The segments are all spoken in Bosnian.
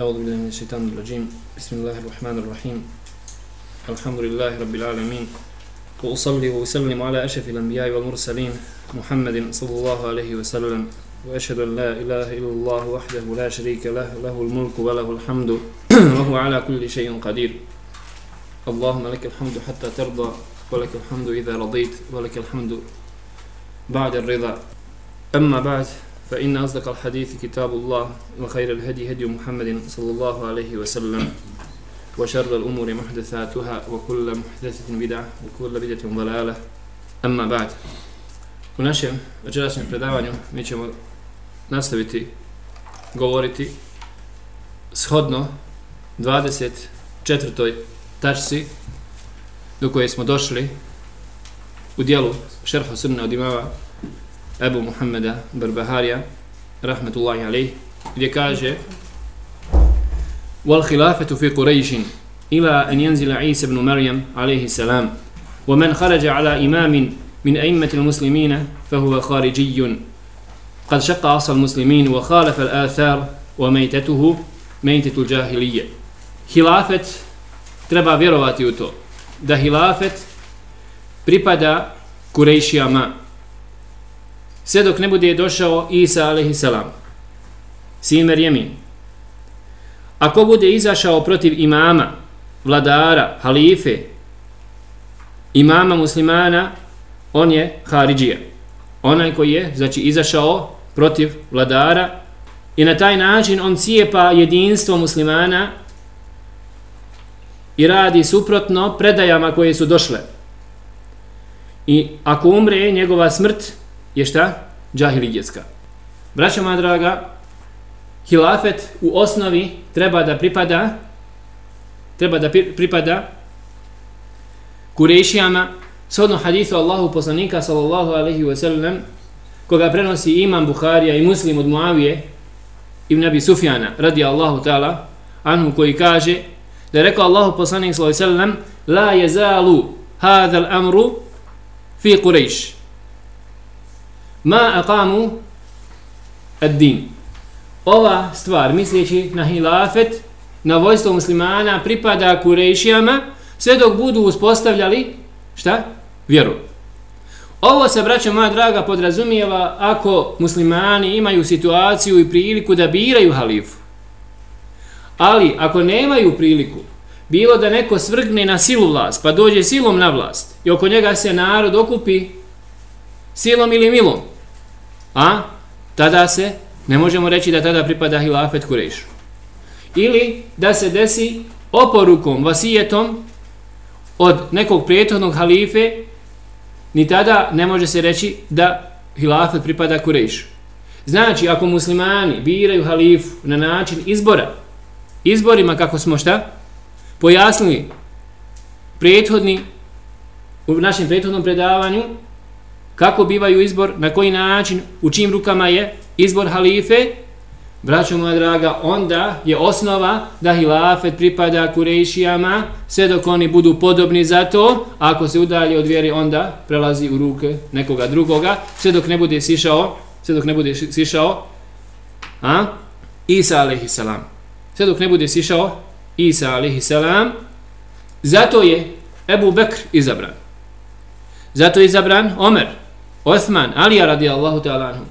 أعوذ بالله من الشيطان الرجيم. بسم الله الرحمن الرحيم. الحمد لله رب العالمين. وأصلي وأسلم على أشرف الأنبياء والمرسلين محمد صلى الله عليه وسلم. وأشهد أن لا إله إلا الله وحده لا شريك له له الملك وله الحمد وهو على كل شيء قدير. اللهم لك الحمد حتى ترضى ولك الحمد إذا رضيت ولك الحمد بعد الرضا. أما بعد فإن أصدق الحديث كتاب الله وخير الهدي هدي محمد صلى الله عليه وسلم وشر الأمور محدثاتها وكل محدثة بدعة وكل بدعة ضلالة أما بعد U našem večerašnjem predavanju mi ćemo nastaviti govoriti shodno 24. tačci do koje smo došli u dijelu šerha sunna od imava Ebu Muhammeda Barbaharija rahmetullahi alaih gdje kaže والخلافة في قريش إلى أن ينزل عيسى بن مريم عليه السلام ومن خرج على إمام من أئمة المسلمين فهو خارجي قد شق عصى المسلمين وخالف الآثار وميتته ميتة الجاهلية خلافة treba vjerovati u to da hilafet pripada Kurejšijama sve dok ne bude došao Isa a.s. sin Merjemin. Ako bude izašao protiv imama, vladara, halife, imama muslimana, on je Haridžija. Onaj koji je, znači, izašao protiv vladara i na taj način on cijepa jedinstvo muslimana i radi suprotno predajama koje su došle. I ako umre, njegova smrt je šta? Džahilijetska. Braćo moja draga, hilafet u osnovi treba da pripada treba da pripada kurešijama shodno hadithu Allahu poslanika sallallahu alaihi wa sallam koga prenosi imam Buharija i muslim od Muavije ibn Abi Sufjana radi Allahu ta'ala anhu koji kaže da je rekao Allahu poslanik sallallahu alaihi wa sallam la jezalu hadha al-amru fi Quraysh ma aqamu ad-din. Ova stvar, misleći na hilafet, na vojstvo muslimana, pripada kurejšijama, sve dok budu uspostavljali, šta? Vjeru. Ovo se, braćo moja draga, podrazumijeva ako muslimani imaju situaciju i priliku da biraju halifu. Ali, ako nemaju priliku, bilo da neko svrgne na silu vlast, pa dođe silom na vlast, i oko njega se narod okupi silom ili milom, a tada se ne možemo reći da tada pripada hilafet Kurešu. Ili da se desi oporukom, vasijetom od nekog prijetodnog halife, ni tada ne može se reći da hilafet pripada Kurešu. Znači, ako muslimani biraju halifu na način izbora, izborima kako smo šta, pojasnili prethodni, u našem prethodnom predavanju, kako bivaju izbor, na koji način, u čim rukama je izbor halife, braćo moja draga, onda je osnova da hilafet pripada kurejšijama, sve dok oni budu podobni za to, ako se udalje od vjeri, onda prelazi u ruke nekoga drugoga, sve dok ne bude sišao, sve dok ne bude sišao, a? Isa alaihi. Sve dok ne bude sišao, Isa alaihi zato je Ebu Bekr izabran. Zato je izabran Omer, Osman, Alija radijallahu ta'ala anhu.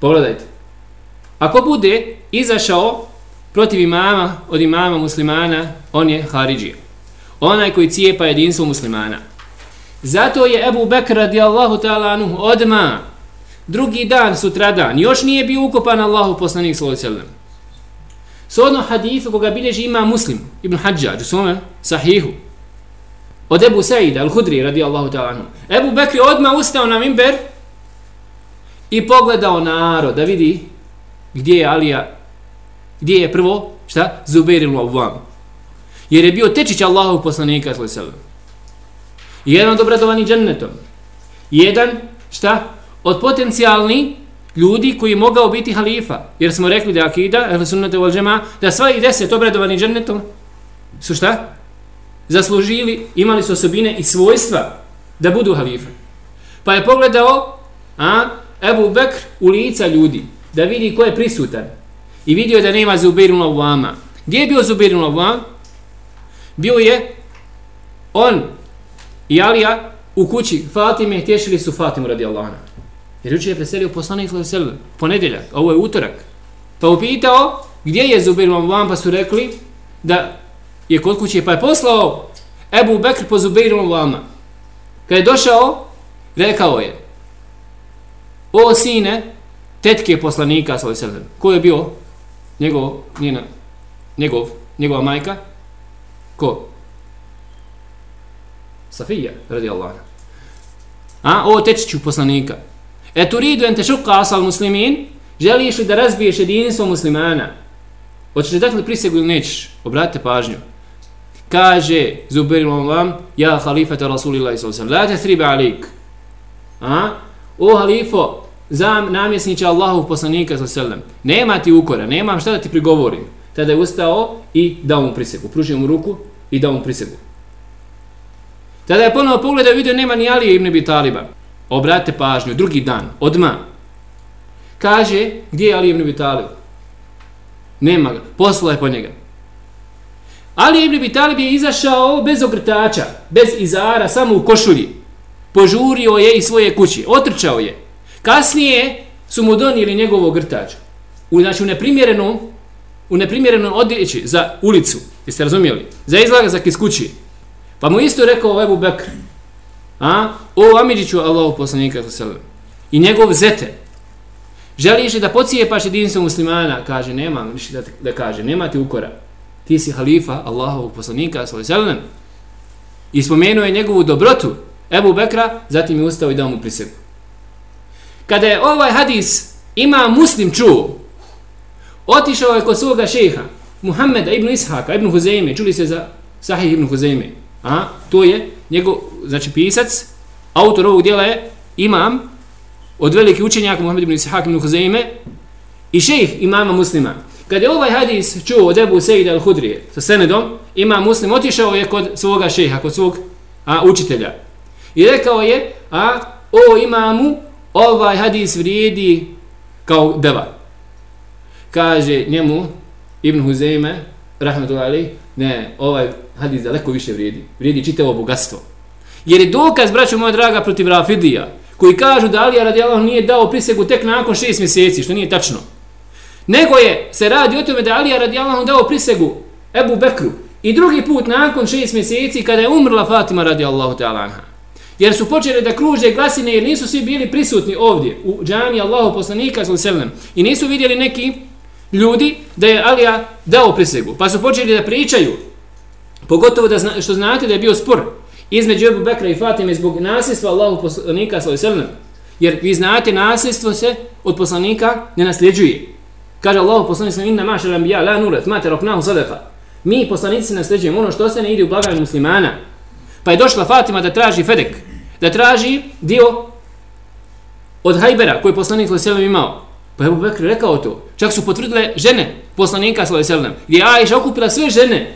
Pogledajte. Ako bude izašao protiv imama od imama muslimana, on je Haridžija. Onaj koji cijepa jedinstvo muslimana. Zato je Ebu Bekr radijallahu ta'ala anhu odma drugi dan, sutradan, još nije bio ukopan Allahu poslanik sallallahu alejhi ve sellem. Sodno hadithu koga bilježi ima muslim, Ibn Hajjaj u svome sahihu, od Ebu Saida, al-Hudri radijallahu ta'ala anhu. Ebu Bekri odmah ustao na mimber i pogledao narod da vidi gdje je Alija, gdje je prvo, šta? Zubair ibn Awwam. Jer je bio tečić Allahov poslanika sallallahu Jedan od obradovani džennetom. Jedan, šta? Od potencijalni ljudi koji mogao biti halifa. Jer smo rekli da akida, ehl sunnata wal džema, da sva i deset obradovani džennetom su šta? Zaslužili, imali su osobine i svojstva da budu halife. Pa je pogledao a, Ebu Bekr u lica ljudi, da vidi ko je prisutan. i vidio da nema Zubir ibn Awama. Gdje je bio Zubir ibn Awam? Bio je on i Alija u kući Fatime tješili su Fatimu radi Allahana. Jer juče je preselio poslanik sallallahu alejhi ponedjeljak, a ovo je utorak. Pa upitao gdje je Zubair ibn Awam pa su rekli da je kod kuće pa je poslao Ebu Bekr po Zubeirom ibn Kad je došao, rekao je O sine, tetke poslanika sallallahu. Ko je bio njegov njena njegov njegova majka? Ko? Safija, radi Allah. A, o tečiću poslanika. E tu ridu ente šuka asal muslimin, želiš li da razbiješ jedinstvo muslimana? Hoćeš li dati li prisegu ili nećeš? Obratite pažnju. Kaže Zubair vam, ja halifata Rasulillahi sallam, la te thribe alik. A? O halifo, za namjesniće Allahov poslanika sallam, nema ti ukora, nemam šta da ti prigovorim. Tada je ustao i dao mu prisegu. Pružio mu ruku i dao mu prisegu. Tada je ponovo pogledao i vidio nema ni Alije ibn Abi Taliba. Obratite pažnju, drugi dan, odma. Kaže, gdje je Ali ibn Abi Talib? Nema ga, poslao je po njega. Ali ibn Bitalib je izašao bez ogrtača, bez izara, samo u košulji. Požurio je i svoje kući, otrčao je. Kasnije su mu donijeli njegov ogrtač. U, znači, u neprimjerenom, u neprimjerenom odjeći za ulicu, jeste razumijeli? Za izlagazak iz kući. Pa mu isto rekao Ebu Bekr, a, o Amidžiću Allahu poslanika sa selem, i njegov zete, želiš li da pocijepaš jedinstvo muslimana? Kaže, nemam ništa da, da kaže, nema ti ukora. Ti si halifa Allahovog poslanika sa. I spomenuo je njegovu dobrotu Ebu Bekra, zatim je ustao i dao mu prisegu. Kada je ovaj hadis ima muslim čuo, otišao je kod svoga šeha, Muhammeda ibn Ishaka, ibn Huzeyme, čuli se za Sahih ibn Huzeyme, A, to je njegov, znači pisac, autor ovog dijela je imam od velike učenjaka Muhammed ibn Ishak ibn Huzaime i šejh imama muslima. Kad je ovaj hadis čuo od Ebu Sejda al-Hudrije sa senedom, ima muslim otišao je kod svoga šeha, kod svog a, učitelja. I rekao je, a, o imamu, ovaj hadis vrijedi kao deva. Kaže njemu, Ibn Huzeyme, rahmatullahi, ne, ovaj hadis daleko više vrijedi. Vrijedi čitavo bogatstvo. Jer je dokaz, braćo moja draga, protiv Rafidija, koji kažu da Alija radijalahu nije dao prisegu tek nakon šest mjeseci, što nije tačno. Nego je, se radi o tome da Alija radi Allah dao prisegu Ebu Bekru i drugi put nakon šest mjeseci kada je umrla Fatima radi Allahu ta'ala anha. Jer su počeli da kruže glasine jer nisu svi bili prisutni ovdje u džami Allahu poslanika sallam i nisu vidjeli neki ljudi da je Alija dao prisegu. Pa su počeli da pričaju Pogotovo da zna, što znate da je bio spor između Ebu Bekra i Fatime zbog nasljedstva Allahu poslanika sallallahu Jer vi znate nasljedstvo se od poslanika ne nasljeđuje. Kaže Allah poslanik sam inna mašar anbiya la nurat ma taraknahu sadaqa. Mi poslanici nasljeđujemo ono što se ne ide u blagajnu muslimana. Pa je došla Fatima da traži Fedek, da traži dio od Hajbera koji poslanik sallallahu imao. Pa je Ebu Bekr rekao to. Čak su potvrdile žene poslanika sallallahu gdje Aisha okupila sve žene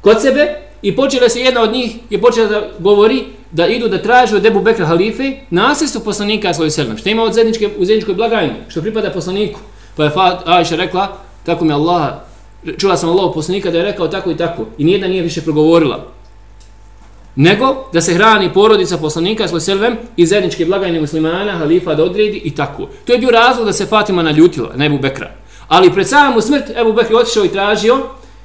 kod sebe i počela se jedna od njih je počela da govori da idu da traže od Ebu Bekra halife nasljedstvo poslanika svoj selem. Što ima od zedničke, u zedničkoj blagajni, što pripada poslaniku. Pa je Aisha rekla, tako mi Allah, čula sam Allah poslanika da je rekao tako i tako. I nijedna nije više progovorila. Nego da se hrani porodica poslanika svoj selem i zedničke blagajne muslimana, halifa da odredi i tako. To je bio razlog da se Fatima naljutila na Ebu Bekra. Ali pred samom smrt Ebu Bekr otišao i tražio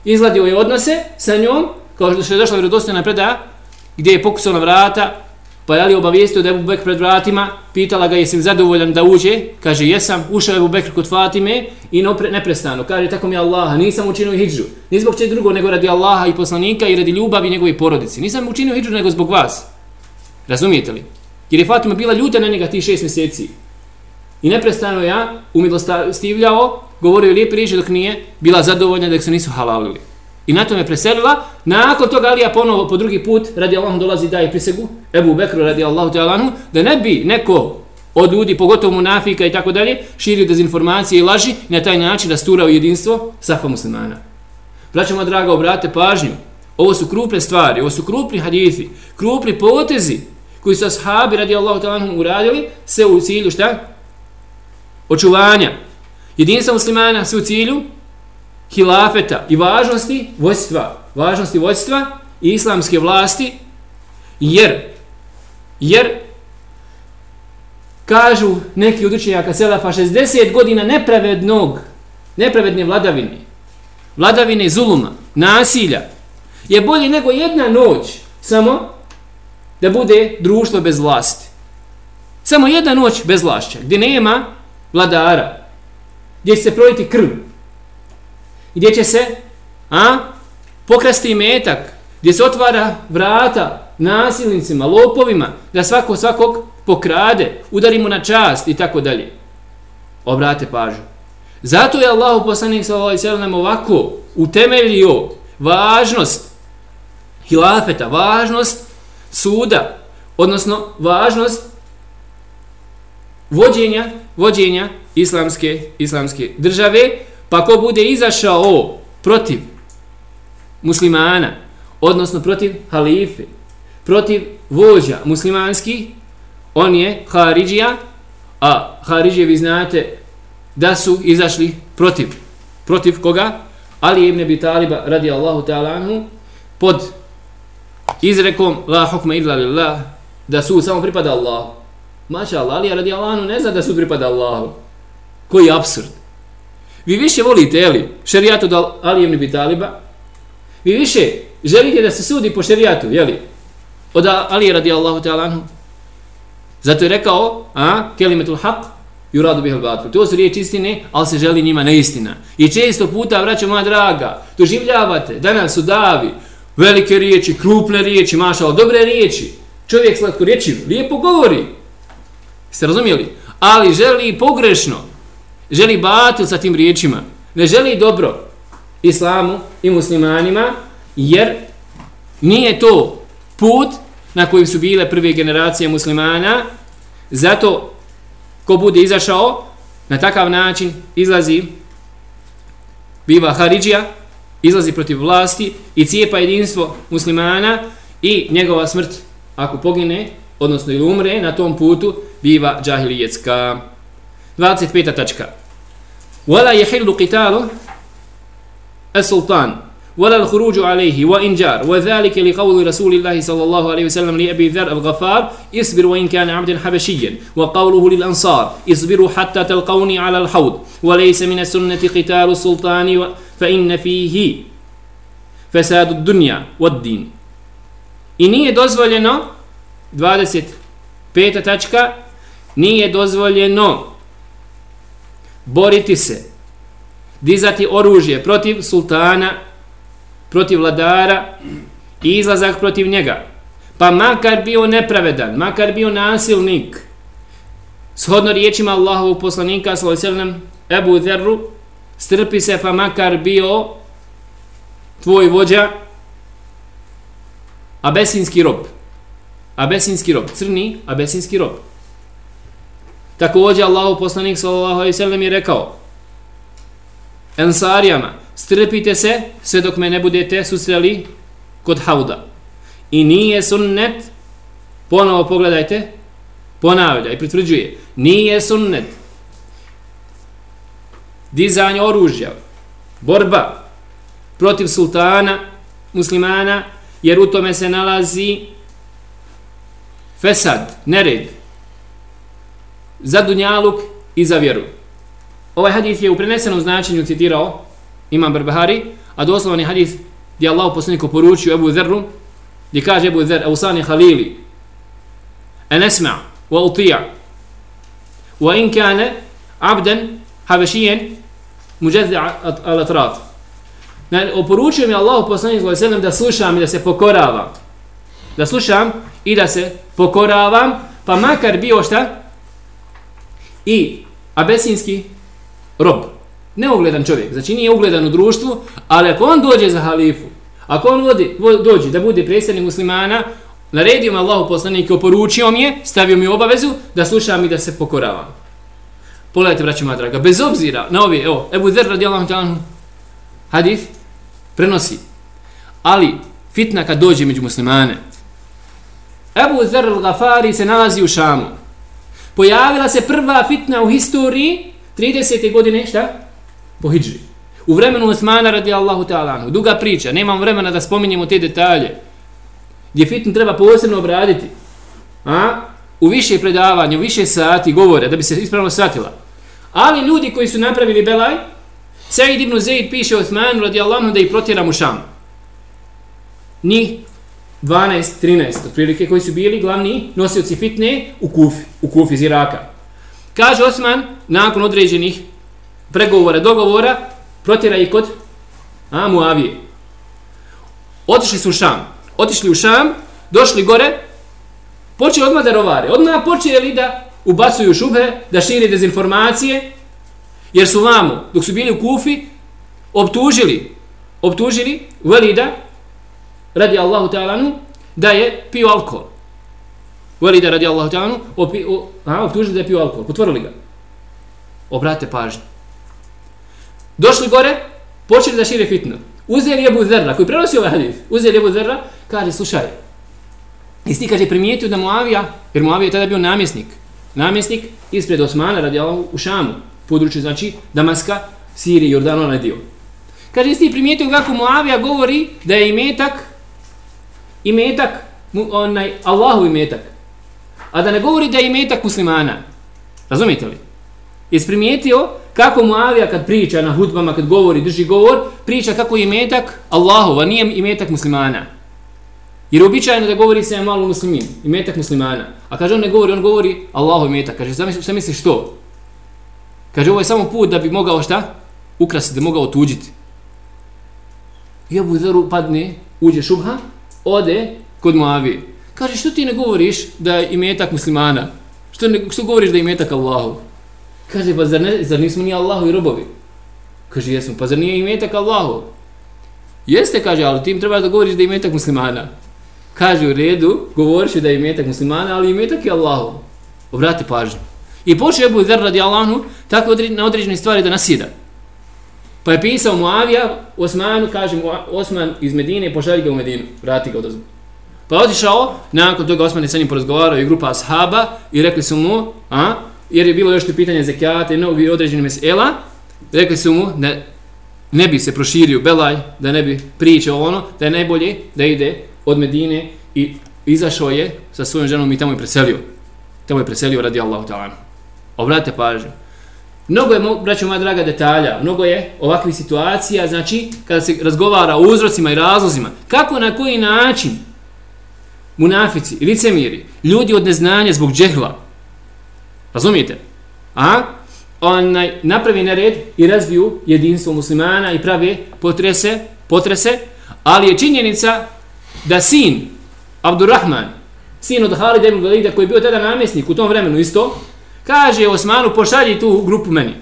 izladio je odnose sa njom, kao što je došla vjerodostojna predaja, gdje je pokusao na vrata, pa je Ali obavijestio da je Ebu Bekr pred vratima, pitala ga jesi zadovoljan da uđe, kaže jesam, ušao je Ebu Bekr kod Fatime i neprestano, kaže tako mi Allaha, nisam učinio hijđu, ni zbog čeg drugo nego radi Allaha i poslanika i radi ljubavi njegove porodice, nisam učinio hijđu nego zbog vas, razumijete li? Jer je Fatima bila ljuta na njega tih šest mjeseci. I neprestano ja umilostivljao govorio lijepe riječi dok nije bila zadovoljna da se nisu halalili. I na tome preselila. Nakon toga Alija ponovo po drugi put radi Allahom dolazi daje prisegu Ebu Bekru radi Allahu ta'alanu da ne bi neko od ljudi, pogotovo munafika i tako dalje, širio dezinformacije i laži na taj način rasturao jedinstvo safa muslimana. Braćamo draga, obrate pažnju. Ovo su krupne stvari, ovo su krupni hadithi, krupni potezi koji su ashabi radi Allahu ta'alanu uradili se u cilju šta? Očuvanja Jedinstvo muslimana se u cilju hilafeta i važnosti vojstva, važnosti vojstva i islamske vlasti, jer, jer kažu neki od učenjaka Selefa 60 godina nepravednog, nepravedne vladavine, vladavine zuluma, nasilja, je bolje nego jedna noć samo da bude društvo bez vlasti. Samo jedna noć bez vlašća, gdje nema vladara, gdje će se projiti krv, gdje će se a, pokrasti metak, gdje se otvara vrata nasilnicima, lopovima, da svako svakog pokrade, udarimo na čast i tako dalje. Obrate pažu. Zato je Allah poslanik sallallahu ovako utemeljio važnost hilafeta, važnost suda, odnosno važnost vođenja, vođenja islamske, islamske države, pa ko bude izašao protiv muslimana, odnosno protiv halife, protiv vođa muslimanski, on je Haridžija, a Haridžije vi znate da su izašli protiv. Protiv koga? Ali ibn Abi Taliba radi Allahu ta'ala anhu pod izrekom la hukma illa lillah da su samo pripada Allahu. Maša Allah, ali radi Allahu ne zna da su pripada Allahu. Koji absurd. Vi više volite, jeli, šerijatu da Ali ibn Bitaliba, vi više želite da se sudi po šerijatu, jeli, od Ali radi Allahu ta'ala anhu. Zato je rekao, a, kelimetul haq, yuradu bihal batil. To su riječi istine, ali se želi njima neistina. I često puta, vraća moja draga, doživljavate, danas su davi, velike riječi, krupne riječi, mašao, dobre riječi. Čovjek slatko riječi, lijepo govori. Ste razumijeli? Ali želi pogrešno, želi batil sa tim riječima, ne želi dobro islamu i muslimanima, jer nije to put na kojim su bile prve generacije muslimana, zato ko bude izašao na takav način izlazi biva Haridžija, izlazi protiv vlasti i cijepa jedinstvo muslimana i njegova smrt ako pogine, odnosno ili umre na tom putu, biva džahilijetska. 25. tačka. Wala yahillu qitalu as-sultan ولا الخروج عليه وإن جار وذلك لقول رسول الله صلى الله عليه وسلم لأبي ذر الغفار اصبر وإن كان عبدا حبشيا. وقوله للأنصار اصبروا حتى تلقوني على الحوض. وليس من السنة قتال السلطان فإن فيه فساد الدنيا والدين. I nije dozvoljeno 25. tačka nije dozvoljeno boriti se dizati oružje protiv sultana protiv vladara i izlazak protiv njega. Pa makar bio nepravedan, makar bio nasilnik, shodno riječima Allahovog poslanika, sallam, Ebu Zerru, strpi se pa makar bio tvoj vođa, abesinski rob. Abesinski rob, crni abesinski rob. Također Allahu poslanik sallallahu alejhi ve sellem je rekao Ensarijama, strpite se sve dok me ne budete susreli kod hauda. I nije sunnet, ponovo pogledajte, ponavlja i pritvrđuje, nije sunnet dizanje oružja, borba protiv sultana, muslimana, jer u tome se nalazi fesad, nered, za dunjaluk i za vjeru. Ovaj hadith je u prenesenom značenju citirao Imam Barbahari, a doslovni hadith gdje Allah poslaniku poručio Ebu Zerru, gdje kaže Ebu Zer, Eusani Halili, en esma, wa utija, wa in kane abden habešijen muđezde al atraf. Oporučio mi Allah poslanik sallallahu da slušam i da se pokoravam. Da slušam i da se pokoravam, pa makar bio šta? I abesinski rob neugledan čovjek, znači nije ugledan u društvu, ali ako on dođe za halifu, ako on vodi, dođe da bude predsjednik muslimana, naredio mi Allahu poslanik oporučio mi je, stavio mi obavezu da slušam i da se pokoravam. Pogledajte, braći moja draga, bez obzira na ovi, evo, Ebu Zer radijallahu Allahom talanu, hadith, prenosi. Ali, fitna kad dođe među muslimane, Ebu Zer al-Gafari se nalazi u Šamu. Pojavila se prva fitna u historiji 30. godine, šta? Po hijđri. U vremenu Osmana radi Allahu ta'ala Duga priča, nemam vremena da spominjemo te detalje. Gdje fitnu treba posebno obraditi. A? U više predavanja, u više sati govore, da bi se ispravno shvatila. Ali ljudi koji su napravili belaj, Said ibn Zaid piše Osmanu radi Allahu da ih protjera u Šam. Njih 12, 13, otprilike koji su bili glavni nosioci fitne u Kufi, u Kufi iz Iraka. Kaže Osman, nakon određenih pregovora, dogovora, protjera ih kod a, Muavije. Otišli su u Šam. Otišli u Šam, došli gore, počeli odmah da rovare. Odmah počeli da ubacuju šube, da širi dezinformacije, jer su vamo, dok su bili u Kufi, optužili, optužili Velida, radi Allahu ta'ala da je pio alkohol. Velida radi Allahu ta'ala optužili da je pio alkohol. Potvorili ga. Obrate pažnju. Došli gore, počeli da šire fitnu. Uzeli Ebu Zerra, koji prenosi ovaj hadith, uzeli Ebu Zerra, kaže, slušaj, jesi ti, kaže, primijetio da Muavija, jer Muavija je tada bio namjesnik, namjesnik ispred Osmana radi Allahu, u Šamu, području, znači, Damaska, Sirije, Jordano, onaj dio. Kaže, jesi ti primijetio kako Muavija govori da je imetak, imetak, onaj, Allahu imetak, a da ne govori da je imetak muslimana. Razumijete li? Jesi primijetio kako Muavija kad priča na hudbama, kad govori, drži govor, priča kako je imetak Allahova, nije imetak muslimana. Jer običajno da govori se malo muslimin, imetak muslimana. A kaže on ne govori, on govori Allahu imetak. Kaže, šta misliš, što? Kaže, ovo je samo put da bi mogao šta? Ukrasiti, da mogao tuđiti. I Abu Zaru padne, uđe šubha, ode kod Muavije. Kaže, što ti ne govoriš da je imetak muslimana? Što, ne, što govoriš da je imetak Allahu? Kaže, pa zar, ne, zar nismo ni Allahu i robovi? Kaže, jesmo, pa zar nije imetak Allahu? Jeste, kaže, ali ti im trebaš da govoriš da je imetak muslimana. Kaže, u redu, govoriš da je imetak muslimana, ali imetak je Allahu. Obrati pažnju. I počeo je Zer radi Allahu tako na određene stvari da nasida. Pa je pisao Muavija, Osmanu, kaže Osman iz Medine, pošalji ga u Medinu, vrati ga odozvu. Pa je otišao, nakon toga Osman je sa njim porazgovarao i grupa ashaba i rekli su mu, a, jer je bilo još to pitanje zekijata i novi određeni mesela, rekli su mu da ne bi se proširio Belaj, da ne bi pričao ono, da je najbolje da ide od Medine i izašao je sa svojom ženom i tamo je preselio. Tamo je preselio radi Allahu ta'ala. Obratite pažnju. Mnogo je, braćo moja draga, detalja, mnogo je ovakvih situacija, znači, kada se razgovara o uzrocima i razlozima, kako na koji način? Munafici, licemiri, ljudi od neznanja zbog džehla, razumijete, a, onaj, napravi nered i razbiju jedinstvo muslimana i pravi potrese, potrese, ali je činjenica da sin Abdurrahman, sin od Halida ibn Velida, koji je bio tada namjesnik u tom vremenu isto, kaže Osmanu pošalji tu grupu meni.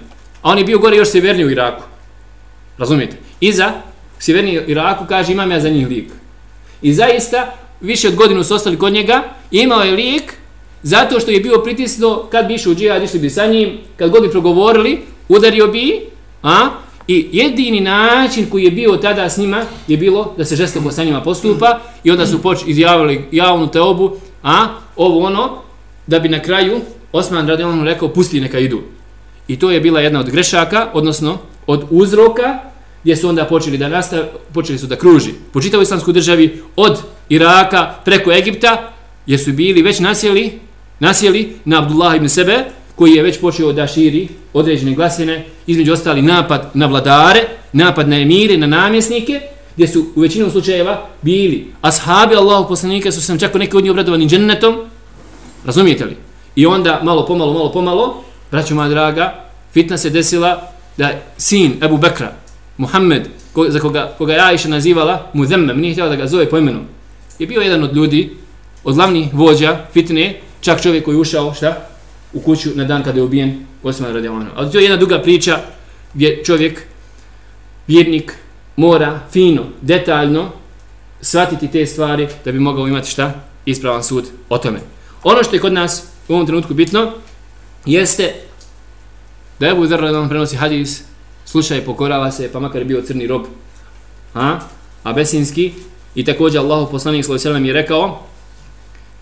A on je bio gore još severniji u Iraku. Razumijete? Iza severniji u Iraku kaže imam ja za njih lik. I zaista više od godinu su ostali kod njega imao je lik zato što je bio pritisno kad bi išao u džihad išli bi sa njim kad god bi progovorili udario bi a I jedini način koji je bio tada s njima je bilo da se žestoko sa njima postupa i onda su poč izjavili javnu teobu, a ovo ono, da bi na kraju Osman radi ono rekao pusti neka idu. I to je bila jedna od grešaka, odnosno od uzroka gdje su onda počeli da nastav, počeli su da kruži. Po čitavu islamsku državi od Iraka preko Egipta, jer su bili već nasjeli, nasjeli na Abdullah ibn Sebe, koji je već počeo da širi određene glasine, između ostali napad na vladare, napad na emire, na namjesnike, gdje su u većinom slučajeva bili ashabi Allahu poslanika, su sam čak neki od njih obradovani džennetom, razumijete li? I onda, malo pomalo, malo pomalo, braću moja draga, fitna se desila da sin Ebu Bekra, Muhammed, ko, za koga, koga ja iša nazivala, mu zemmem, nije htjela da ga zove po imenu, je bio jedan od ljudi, od glavnih vođa fitne, čak čovjek koji je ušao, šta? u kuću na dan kada je ubijen Osman radijallahu anhu. Ali to je jedna duga priča gdje čovjek, vjernik, mora fino, detaljno shvatiti te stvari da bi mogao imati šta? Ispravan sud o tome. Ono što je kod nas u ovom trenutku bitno jeste da Ebu Zer radijallahu prenosi hadis, slušaj, pokorava se, pa makar je bio crni rob, a, abesinski, i također Allahu poslanik sallallahu je rekao,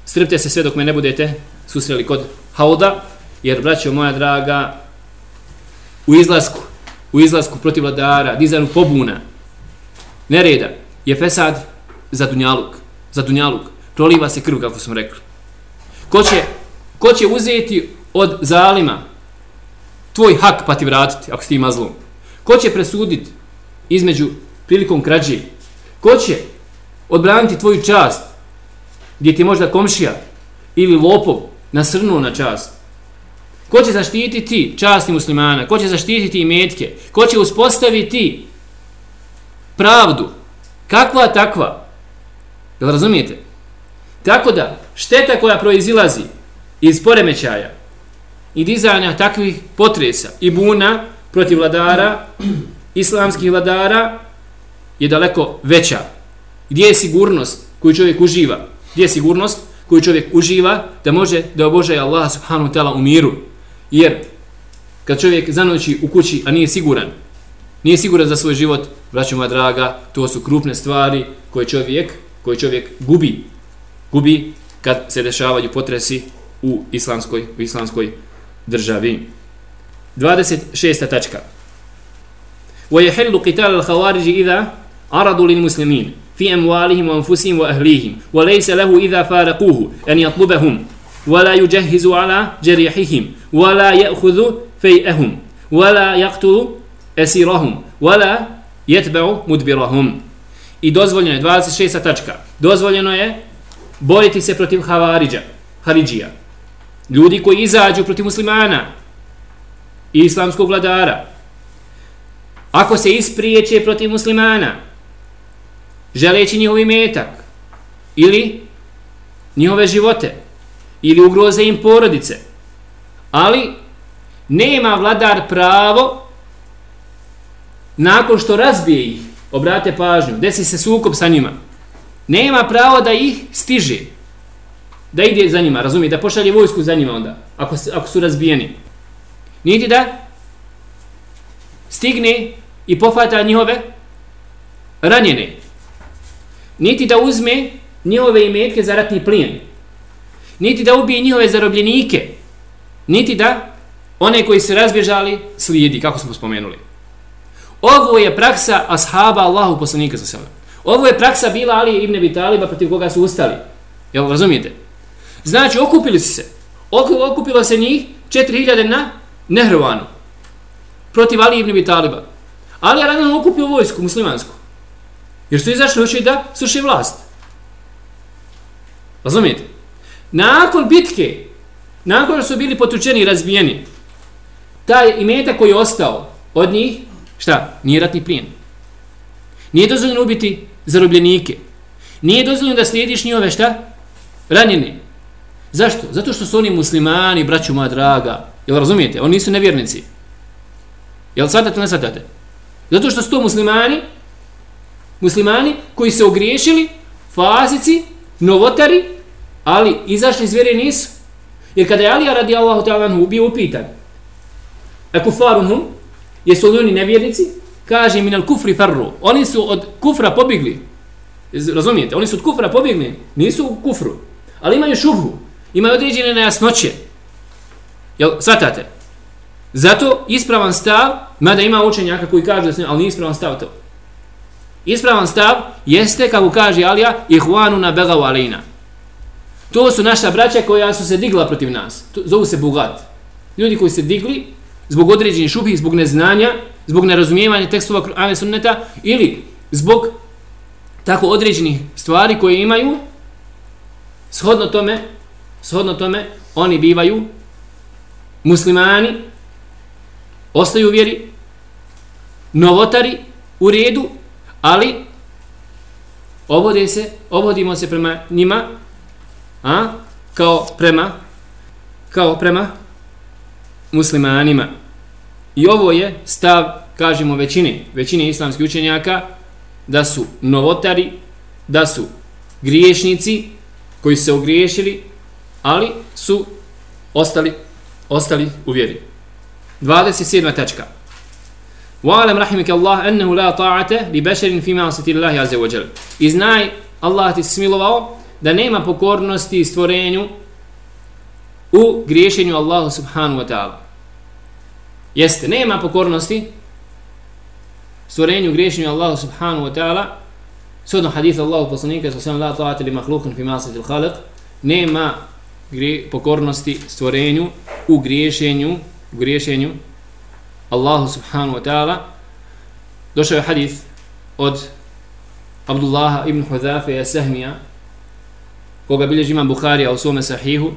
strpte se sve dok me ne budete susreli kod hauda, jer braćo moja draga, u izlasku, u izlasku protiv vladara, dizanu pobuna, nereda, je fesad za dunjaluk. Za dunjaluk. Proliva se krv, kako smo rekli. Ko će, ko će uzeti od zalima tvoj hak pa ti vratiti, ako si ti mazlum? Ko će presuditi između prilikom krađe? Ko će odbraniti tvoju čast gdje ti možda komšija ili lopov nasrnuo na čast? Ko će zaštititi časti muslimana? Ko će zaštititi imetke? Ko će uspostaviti pravdu? Kakva takva? Jel razumijete? Tako da, šteta koja proizilazi iz poremećaja i dizanja takvih potresa i buna protiv vladara, islamskih vladara, je daleko veća. Gdje je sigurnost koju čovjek uživa? Gdje je sigurnost koju čovjek uživa da može da obožaje Allah subhanahu ta'ala u miru? Jer kad čovjek zanoći u kući, a nije siguran, nije siguran za svoj život, braćo moja draga, to su krupne stvari koje čovjek, koje čovjek gubi. Gubi kad se dešavaju potresi u islamskoj, u islamskoj državi. 26. tačka. ويحل قتال الخوارج إذا عرضوا للمسلمين في أموالهم وأنفسهم وأهليهم وليس له إذا فارقوه أن يطلبهم ولا يجهز على جريحهم ولا يأخذ فيئهم ولا يقتل أسيرهم ولا يتبع مدبرهم I dozvoljeno je, 26. tačka, dozvoljeno je boriti se protiv Havariđa, Haridžija. Ljudi koji izađu protiv muslimana i islamskog vladara. Ako se ispriječe protiv muslimana, želeći njihovi metak, ili njihove živote ili ugroze im porodice, ali nema vladar pravo nakon što razbije ih, obrate pažnju, desi se sukob sa njima, nema pravo da ih stiže, da ide za njima, razumije, da pošalje vojsku za njima onda, ako, ako su razbijeni. Niti da stigne i pofata njihove ranjene. Niti da uzme njihove imetke za ratni plijen. Niti da ubije njihove zarobljenike. Niti da one koji se razbježali slijedi, kako smo spomenuli. Ovo je praksa ashaba Allahu poslanika sa sebe. Ovo je praksa bila Ali ibn Abi Taliba protiv koga su ustali. Jel razumijete? Znači, okupili su se. Okupilo se njih 4000 na Nehrvanu. Protiv Ali ibn Taliba. Ali je radno okupio vojsku muslimansku. Jer su izašli uši da suši vlast. Razumijete? Nakon bitke, nakon su bili potučeni i razbijeni, taj imeta koji je ostao od njih, šta? Nije ratni plijen. Nije dozvoljeno ubiti zarobljenike. Nije dozvoljeno da slijediš njihove šta? Ranjene. Zašto? Zato što su oni muslimani, braću moja draga. Jel razumijete? Oni nisu nevjernici. Jel svatate, ne svatate? Zato što su to muslimani, muslimani koji se ogriješili, fazici, novotari, ali izašli iz vjere nisu. Jer kada je Alija radi Allahu ta'ala bio upitan, a kufarunhum, jesu li oni nevjernici? Kaže minal kufri farru. Oni su od kufra pobjegli. Razumijete? Oni su od kufra pobjegli. Nisu u kufru. Ali imaju šubhu. Imaju određene nejasnoće. Jel, svatate? Zato ispravan stav, mada ima učenjaka koji kaže da se, ali nije ispravan stav to. Ispravan stav jeste, kako kaže Alija, ihvanu na begavu alina. To su naša braća koja su se digla protiv nas. To, zovu se bugat. Ljudi koji se digli zbog određenih šubih, zbog neznanja, zbog nerazumijevanja tekstova Kur'ana i Sunneta ili zbog tako određenih stvari koje imaju shodno tome shodno tome oni bivaju muslimani ostaju u vjeri novotari u redu ali obode se obodimo se prema njima a kao prema kao prema muslimanima. I ovo je stav, kažemo, većine, većine islamskih učenjaka, da su novotari, da su griješnici koji se ogriješili, ali su ostali, ostali u vjeri. 27. tačka. Wa'alam rahimika Allah ennehu la ta'ate li bešerin fi ma'asiti Allahi azze wa I znaj, Allah ti smilovao, da nema pokornosti stvorenju u griješenju Allahu subhanu wa ta'ala. Jeste, nema pokornosti stvorenju griješenju Allahu subhanahu wa ta'ala sodno hadith Allahu poslanika sa sam la ta'ata li mahlukun fi masati khaliq nema gri, pokornosti stvorenju u griješenju u griješenju Allahu subhanahu wa ta'ala. Došao je hadith od Abdullaha ibn Hudhafe i Sahmija koga bilježi imam Bukharija u svome sahihu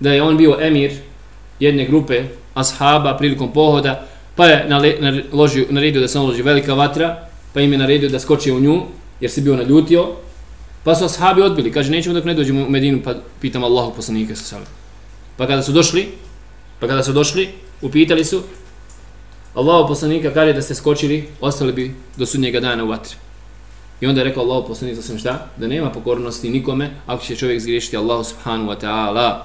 da je on bio emir jedne grupe ashaba prilikom pohoda pa je naložio, naredio da se naloži velika vatra pa im je naredio da skoče u nju jer se bio naljutio pa su ashabi odbili kaže nećemo dok ne dođemo u Medinu pa pitam Allahu poslanika sa salim pa kada su došli pa kada su došli upitali su Allahu poslanika kaže da ste skočili ostali bi do sudnjega dana u vatri I onda je rekao Allahu poslanik za šta? Da nema pokornosti nikome ako će čovjek zgriješiti Allahu subhanu wa ta'ala.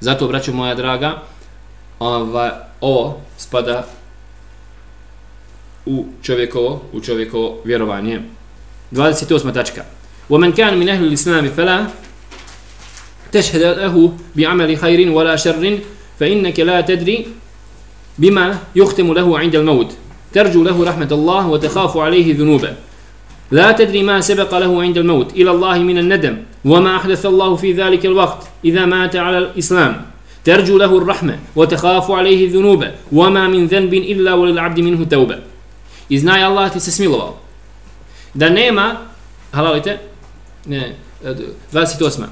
Zato, braćo moja draga, ova, ovo spada u čovjekovo, u čovjekovo vjerovanje. 28. tačka. ومن كان من أهل الإسلام فلا تشهد له بعمل خير ولا شر فإنك لا تدري بما يختم له عند الموت. ترجو له رحمة الله وتخاف عليه ذنوبه. لا تدري ما سبق له عند الموت. إلى الله من الندم. وما أحدث الله في ذلك الوقت إذا مات على الإسلام. ترجو له الرحمة وتخاف عليه الذنوب وما من ذنب إلا وللعبد منه توبة. إذن الله تسمي الله. da nema halalite ne 28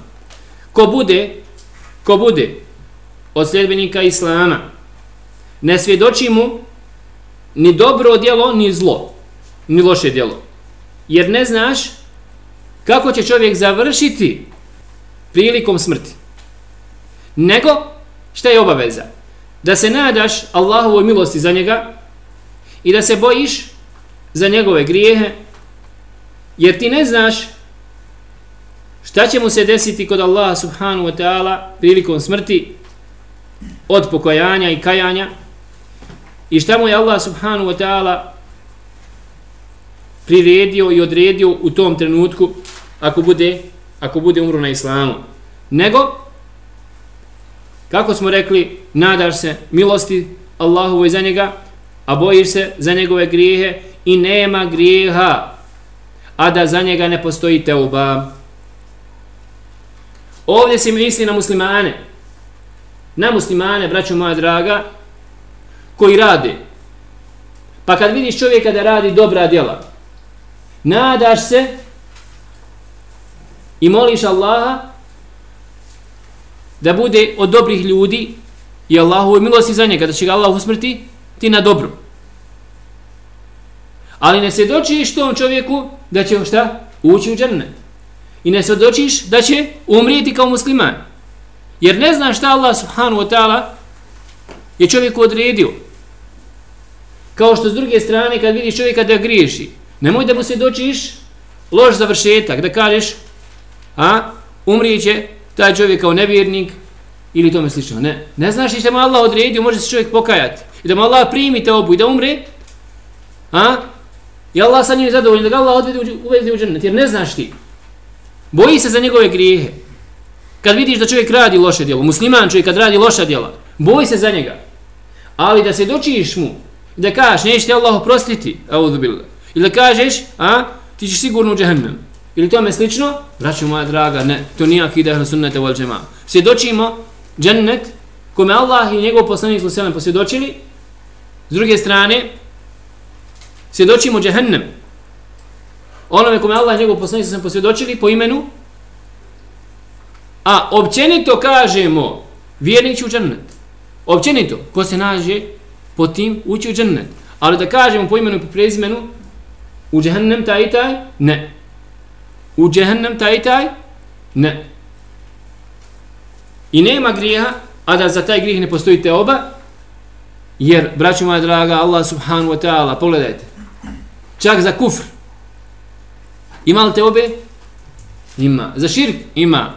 ko bude ko bude od sljedbenika islama ne svjedoči mu ni dobro djelo ni zlo ni loše djelo jer ne znaš kako će čovjek završiti prilikom smrti. Nego, šta je obaveza? Da se nadaš Allahovoj milosti za njega i da se bojiš za njegove grijehe, jer ti ne znaš šta će mu se desiti kod Allaha subhanu wa ta'ala prilikom smrti? Od pokojanja i kajanja. I šta mu je Allah subhanu wa ta'ala priredio i odredio u tom trenutku ako bude ako bude umro na islamu? Nego kako smo rekli nadaš se milosti Allahu za njega a bojiš se za njegove grijehe i nema grijeha a da za njega ne postoji teuba ovdje se misli na muslimane na muslimane braćo moja draga koji rade pa kad vidiš čovjeka da radi dobra djela nadaš se i moliš Allaha da bude od dobrih ljudi i Allahu milosti za njega, da će ga Allah usmrti ti na dobru. Ali ne se dočiš tom čovjeku da će šta? Ući u džennet. I ne se da će umrijeti kao musliman. Jer ne znaš šta Allah subhanahu wa ta'ala je čovjeku odredio. Kao što s druge strane kad vidiš čovjeka da griješi, Nemoj da mu svjedočiš dočiš loš završetak, da kažeš, a, umriće taj čovjek kao nevjernik ili tome slično. Ne, ne znaš šta mu Allah odredio, može se čovjek pokajati. I da mu Allah primi te obu i da umre, a, i Allah sa njim je zadovoljen, da ga Allah odvede, uvede u džennet, jer ne znaš ti. Boji se za njegove grijehe. Kad vidiš da čovjek radi loše djelo, musliman čovjek kad radi loša djela, boji se za njega. Ali da se dočiš mu, da kažeš, neće te Allah oprostiti, ili da kažeš, a, ti ćeš sigurno u džehennem. Ili tome slično, braću moja draga, ne, to nije akida ehlu sunnete vol džema. Svjedočimo džennet, kome Allah i njegov poslanik su selem posvjedočili, s druge strane, svjedočimo džehennem. Onome kome Allah i njegov poslanik su posvjedočili po imenu, a općenito kažemo, vjernić u džennet. Općenito, ko se nađe po tim, ući u džennet. Ali da kažemo po imenu i po prezimenu, U džehennem taj i taj? Ne. U džehennem taj i taj? Ne. I nema grijeha, a da za taj grijeh ne postoji te oba, jer, braću moja draga, Allah subhanu wa ta'ala, pogledajte, čak za kufr, ima li te obe? Ima. Za širk? Ima.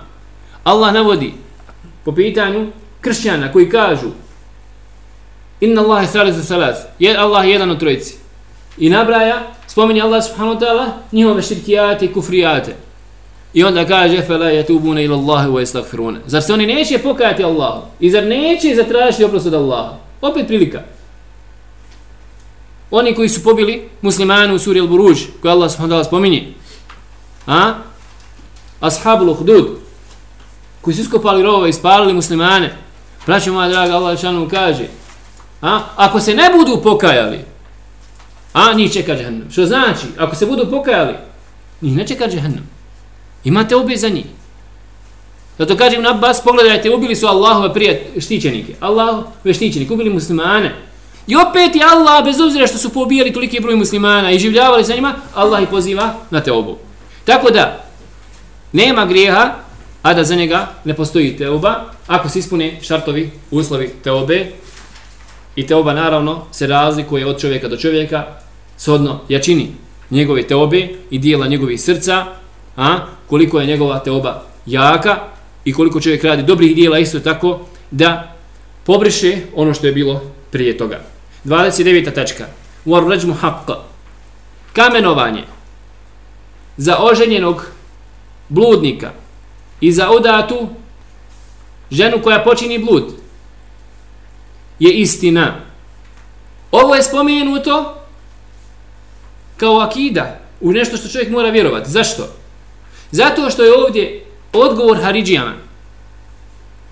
Allah navodi po pitanju kršćana koji kažu Inna Allahe je salaz. Je Allah jedan od trojici. I nabraja spominje Allah subhanahu wa ta'ala njihove širkijate i kufrijate. I onda kaže fela yatubuna ila Allah wa yastaghfiruna. Zar se oni neće pokajati Allahu? I zar neće zatražiti oprost od Allaha? Opet prilika. Oni koji su pobili muslimane u suri Al-Buruj, koji Allah subhanahu wa ta'ala spominje. A? Ashabul Uhdud, koji su iskopali rovove i spalili muslimane. Braćo moja draga, Allah šanu kaže, a? ako se ne budu pokajali, a njih čeka džahnem. Što znači, ako se budu pokajali, njih ne čeka džahnem. Imate obje za njih. Zato kaže im Abbas, pogledajte, ubili su Allahove prije štićenike. Allahove štićenike, ubili muslimane. I opet je Allah, bez obzira što su pobijali toliki broj muslimana i življavali sa njima, Allah ih poziva na te obu. Tako da, nema grijeha, a da za njega ne postoji teoba, ako se ispune šartovi, uslovi teobe, i teoba naravno se razlikuje od čovjeka do čovjeka, shodno jačini njegove teobe i dijela njegovih srca, a koliko je njegova teoba jaka i koliko čovjek radi dobrih dijela isto tako da pobriše ono što je bilo prije toga. 29. tačka. War haqqa. Kamenovanje za oženjenog bludnika i za udatu ženu koja počini blud je istina. Ovo je spomenuto kao akida u nešto što čovjek mora vjerovati. Zašto? Zato što je ovdje odgovor Haridžijama.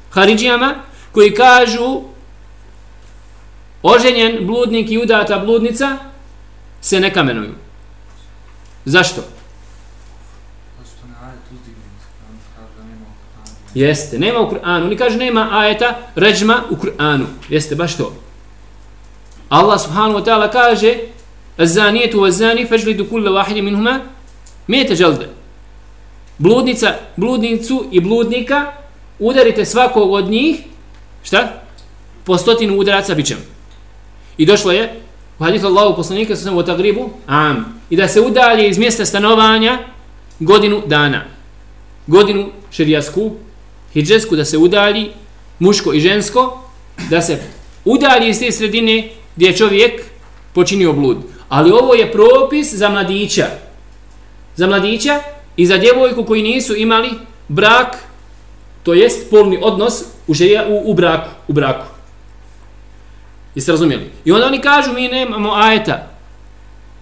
Haridžijama koji kažu oženjen bludnik i udata bludnica se ne kamenuju. Zašto? Jeste, nema u Kur'anu. Oni kaže nema ajeta ređma u Kur'anu. Jeste, baš to. Allah subhanahu wa ta'ala kaže Zanijetu wa zani fežlidu kulle wahidi minhuma Mijete želde bludnica, bludnicu i bludnika, udarite svakog od njih, šta? Po stotinu udaraca bićem. I došlo je, u hadithu Allahu poslanika, sa sam u Tagribu, am, i da se udalje iz mjesta stanovanja godinu dana. Godinu šerijasku, hijđesku, da se udalji muško i žensko, da se udalji iz te sredine gdje je čovjek počinio blud. Ali ovo je propis za mladića. Za mladića i za djevojku koji nisu imali brak, to jest polni odnos u, želja, u, u braku. U braku. Jeste razumjeli? I onda oni kažu, mi nemamo ajeta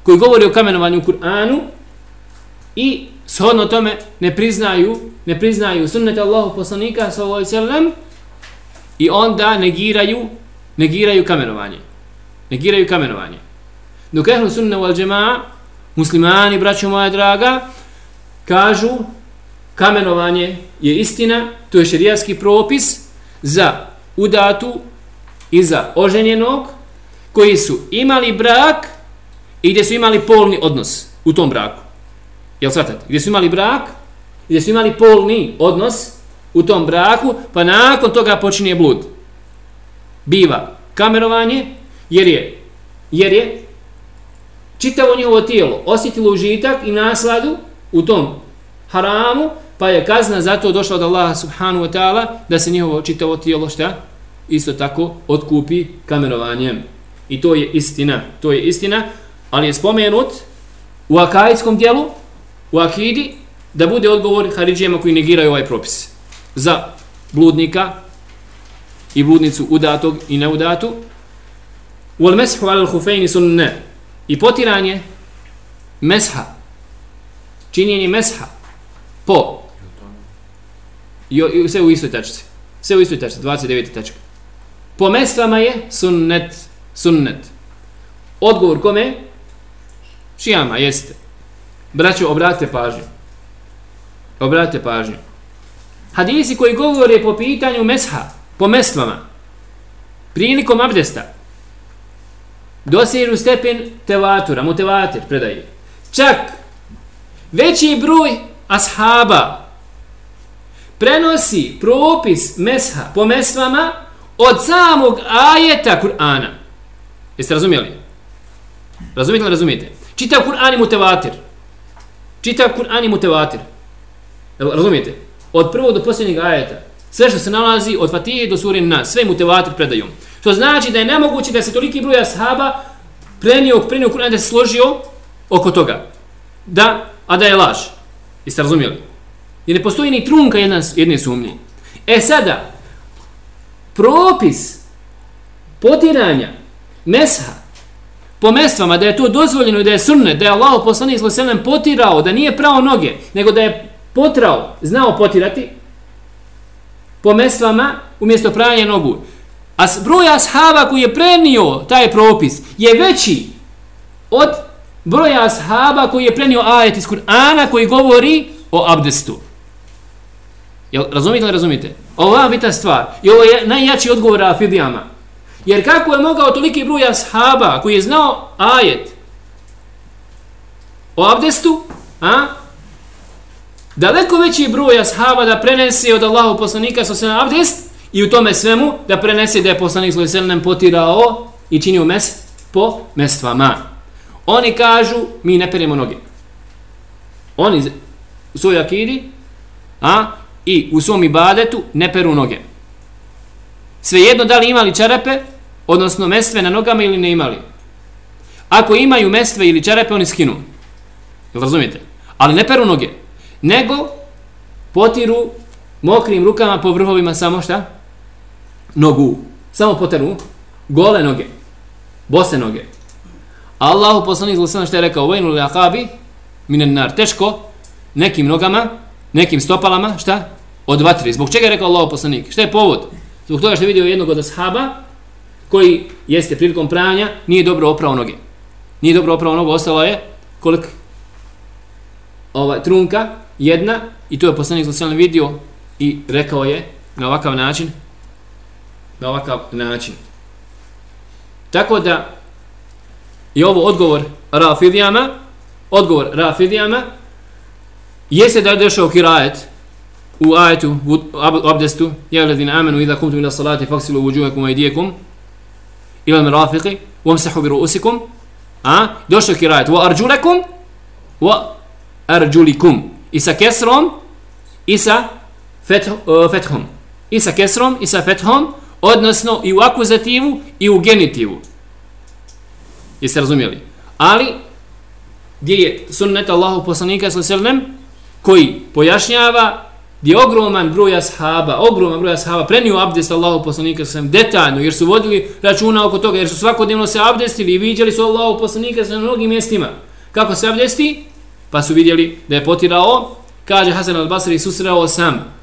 koji govori o kamenovanju u Kur'anu i shodno tome ne priznaju ne priznaju sunnet Allahu poslanika sallallahu alejhi ve sellem i onda negiraju negiraju kamenovanje. Negiraju kamenovanje. Dok ehlu sunne wal džema'a muslimani, braćo moja draga, kažu kamenovanje je istina, to je šerijatski propis za udatu i za oženjenog koji su imali brak i gdje su imali polni odnos u tom braku. Jel shvatate? Gdje su imali brak, gdje su imali polni odnos u tom braku, pa nakon toga počinje blud. Biva kamerovanje, jer je, jer je čitavo njihovo tijelo osjetilo užitak i nasladu u tom haramu, pa je kazna zato došla od Allaha subhanahu wa ta'ala da se njihovo čitavo tijelo šta? Isto tako otkupi kamerovanjem. I to je istina. To je istina, ali je spomenut u akajskom dijelu, u akidi, da bude odgovor Haridžijama koji negiraju ovaj propis. Za bludnika i bludnicu udatog i neudatu. Wal meshu al khufeini sunne. I potiranje mesha činjenje mesha po jo, sve u istoj tačci sve u istoj tačci 29. tačka po mestvama je sunnet sunnet odgovor kome šijama jeste braćo obratite pažnju obratite pažnju hadisi koji govore po pitanju mesha po mestvama prilikom abdesta dosiru stepen tevatura mutevatir predaje čak veći broj ashaba prenosi propis mesha po mesvama od samog ajeta Kur'ana. Jeste razumijeli? Razumijete li razumijete? Čitav Kur'an i mutevatir. Čitav Kur'an i mutevatir. Razumijete? Od prvog do posljednjeg ajeta. Sve što se nalazi od Fatije do Surin na sve mutevatir predaju. Što znači da je nemoguće da se toliki broj ashaba prenio, prenio Kur'an da se složio oko toga. Da a da je laž. Jeste razumijeli? I ne postoji ni trunka jedna, jedne sumnje. E sada, propis potiranja mesha po mestvama, da je to dozvoljeno i da je sunne, da je Allah poslanik sallallahu potirao, da nije pravo noge, nego da je potrao, znao potirati po mestvama umjesto pranja nogu. A broj ashaba koji je prenio taj propis je veći od broja ashaba koji je prenio ajet iz Kur'ana koji govori o abdestu. Jel, razumite li razumite? Ovo je bitna stvar. I ovo je najjači odgovor Afidijama. Jer kako je mogao toliki broj ashaba koji je znao ajet o abdestu, a? Daleko veći broj ashaba da prenese od Allahu poslanika sa sve abdest i u tome svemu da prenese da je poslanik sa sve potirao i činio mes po mestvama. Oni kažu, mi ne peremo noge. Oni u svojoj akidi, a, i u svom ibadetu ne peru noge. Svejedno da li imali čarape, odnosno mestve na nogama ili ne imali. Ako imaju mestve ili čarape, oni skinu. Jel razumijete? Ali ne peru noge. Nego potiru mokrim rukama po vrhovima samo šta? Nogu. Samo poteru gole noge. Bose noge. Allahu poslanik zlu što je rekao vajnu li akabi minen nar. Teško nekim nogama, nekim stopalama, šta? Od vatri. Zbog čega je rekao Allahu poslanik? Šta je povod? Zbog toga što je vidio jednog od ashaba koji jeste prilikom pranja, nije dobro oprao noge. Nije dobro oprao nogu, ostalo je kolik Ova, trunka, jedna, i to je poslanik sallallahu vidio i rekao je na ovakav način, na ovakav način. Tako da je ovo odgovor Rafidijama, odgovor Rafidijama, jeste da je došao kirajet u ajetu, u abdestu, ja ledin amenu, idha kumtu ila salati, faksilu uđuhekum wa idijekum, ila mirafiqi, wamsahu bi ruusikum, a, došao kirajet, wa arđulekum, wa arđulikum, i sa kesrom, i sa uh, fethom, i sa kesrom, i sa fethom, odnosno i u akuzativu, i u genitivu. Jeste razumjeli? Ali, gdje je sunnet Allahu poslanika sallam, koji pojašnjava gdje je ogroman broj ashaba, ogroman broj ashaba prenio abdest Allahu poslanika sallam detaljno, jer su vodili računa oko toga, jer su svakodnevno se abdestili i viđali su Allahu poslanika sallam na mnogim mjestima. Kako se abdesti? Pa su vidjeli da je potirao, kaže Hasan al-Basri, susreo sam.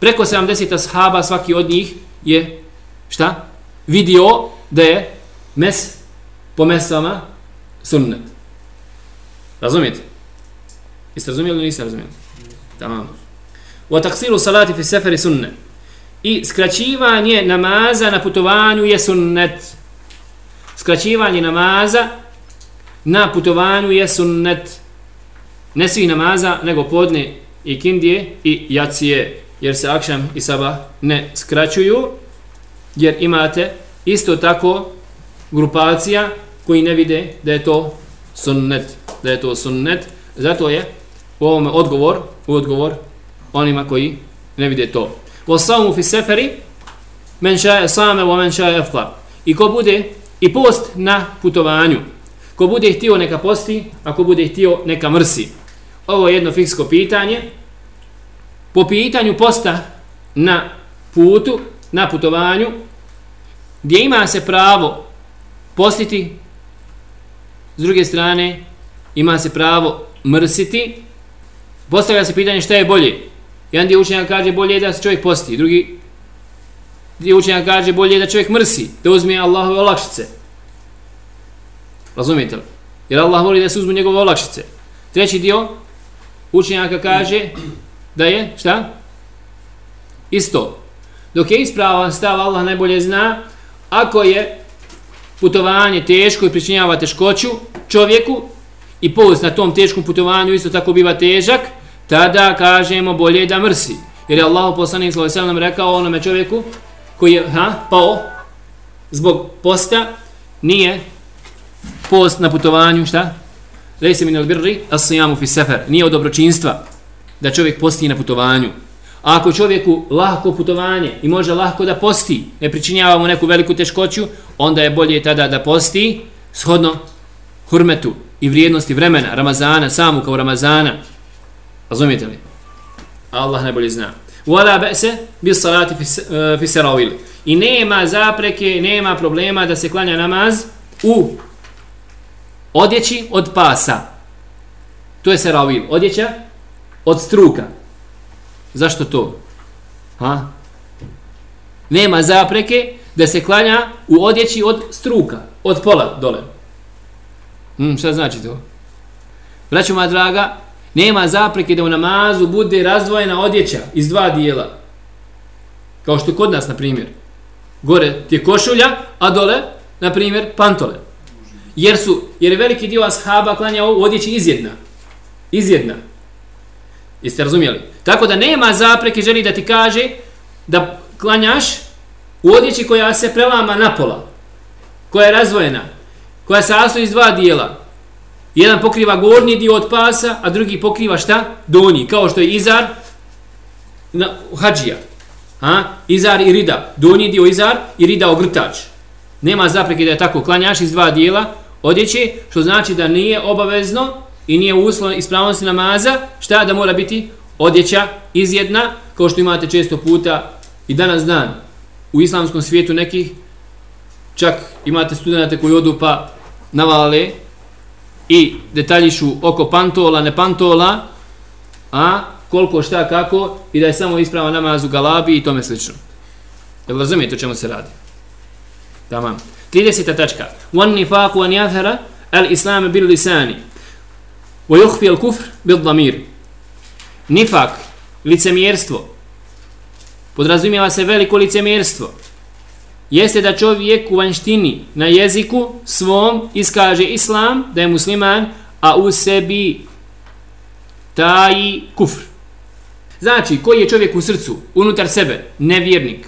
Preko 70 ashaba, svaki od njih je, šta? Vidio da je mes po mesama sunnet. Razumijete? Jeste razumijeli ili niste razumijeli? Tamam. Wa taksiru salati fi seferi sunnet. I skraćivanje namaza na putovanju je sunnet. Skraćivanje namaza na putovanju je sunnet. Ne svih namaza, nego podne i kindije i jacije, jer se akšam i saba ne skraćuju, jer imate isto tako grupacija koji ne vide da je to sunnet, da je to sunnet, zato je u ovome odgovor, u odgovor onima koji ne vide to. Wa samu fi seferi men šaje same wa men šaje aftar. I ko bude i post na putovanju. Ko bude htio neka posti, a ko bude htio neka mrsi. Ovo je jedno fiksko pitanje. Po pitanju posta na putu, na putovanju, gdje ima se pravo postiti S druge strane, ima se pravo mrsiti. Postavlja se pitanje šta je bolje. Jedan dio učenja kaže bolje da se čovjek posti. Drugi dio učenja kaže bolje da čovjek mrsi. Da uzme Allahove olakšice. Razumijete li? Jer Allah voli da se uzmu njegove olakšice. Treći dio učenjaka kaže da je, šta? Isto. Dok je ispravan stav, Allah najbolje zna, ako je putovanje teško i pričinjava teškoću čovjeku i post na tom teškom putovanju isto tako biva težak, tada kažemo bolje da mrsi. Jer je Allah poslanik sallallahu alejhi ve sellem rekao onome čovjeku koji je ha, pao zbog posta nije post na putovanju, šta? Lejse min al-birri as-siyamu fi safar. Nije od dobročinstva da čovjek posti na putovanju. A ako čovjeku lahko putovanje i može lahko da posti, ne pričinjava mu neku veliku teškoću, onda je bolje tada da posti shodno hurmetu i vrijednosti vremena Ramazana, samu kao Ramazana. Razumijete li? Allah najbolje zna. Wala ba'se bi salati fi, uh, fi sarawil. I nema zapreke, nema problema da se klanja namaz u odjeći od pasa. To je seravil. Odjeća od struka. Zašto to? Ha? Nema zapreke da se klanja u odjeći od struka. Od pola dole. Hmm, šta znači to? Braćo moja draga, nema zapreke da u namazu bude razdvojena odjeća iz dva dijela. Kao što kod nas, na primjer. Gore ti je košulja, a dole, na primjer, pantole. Jer su, jer je veliki dio ashaba klanja u odjeći izjedna. Izjedna. Jeste razumijeli? Tako da nema zapreke, želi da ti kaže da klanjaš u odjeći koja se prelama na pola. Koja je razvojena. Koja se sastoji iz dva dijela. Jedan pokriva gornji dio od pasa, a drugi pokriva šta? Donji. Kao što je izar na hađija. Ha? Izar i rida. Donji dio izar i rida ogrtač. Nema zapreke da je tako klanjaš iz dva dijela odjeće, što znači da nije obavezno i nije uslov ispravnosti namaza, šta da mora biti odjeća izjedna, kao što imate često puta i danas dan u islamskom svijetu nekih, čak imate studente koji odu pa navale i detaljišu oko pantola, ne pantola, a koliko, šta, kako, i da je samo isprava namaz u galabi i tome slično. Jel razumijete o čemu se radi? Tamam. 30. tačka. Wan nifaku an yathara al-islam bil lisani wa yukhfi al-kufr bil damir. Nifak, licemjerstvo. Podrazumijeva se veliko licemjerstvo. Jeste da čovjek u vanštini na jeziku svom iskaže islam, da je musliman, a u sebi taj kufr. Znači, koji je čovjek u srcu, unutar sebe, nevjernik,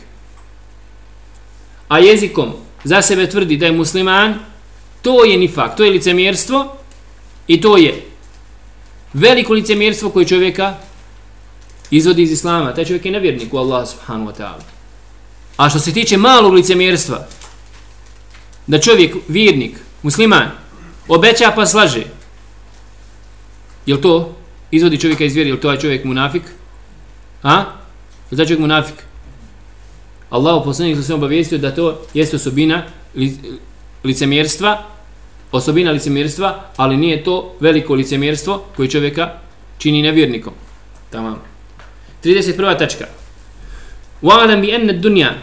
a jezikom za sebe tvrdi da je musliman, to je nifak, to je licemjerstvo i to je veliko licemjerstvo koje čovjeka izvodi iz islama. Taj čovjek je nevjernik u Allah subhanu wa ta'ala. A što se tiče malog licemjerstva, da čovjek, vjernik, musliman, obeća pa slaže, je to izvodi čovjeka iz vjeri, je to je čovjek munafik? A? Je to čovjek munafik? Allah poslanik se obavijestio da to jeste osobina licemjerstva, osobina licemjerstva, ali nije to veliko licemjerstvo koje čovjeka čini nevjernikom. Tamam. 31. tačka. Wa'alam bi anna ad-dunya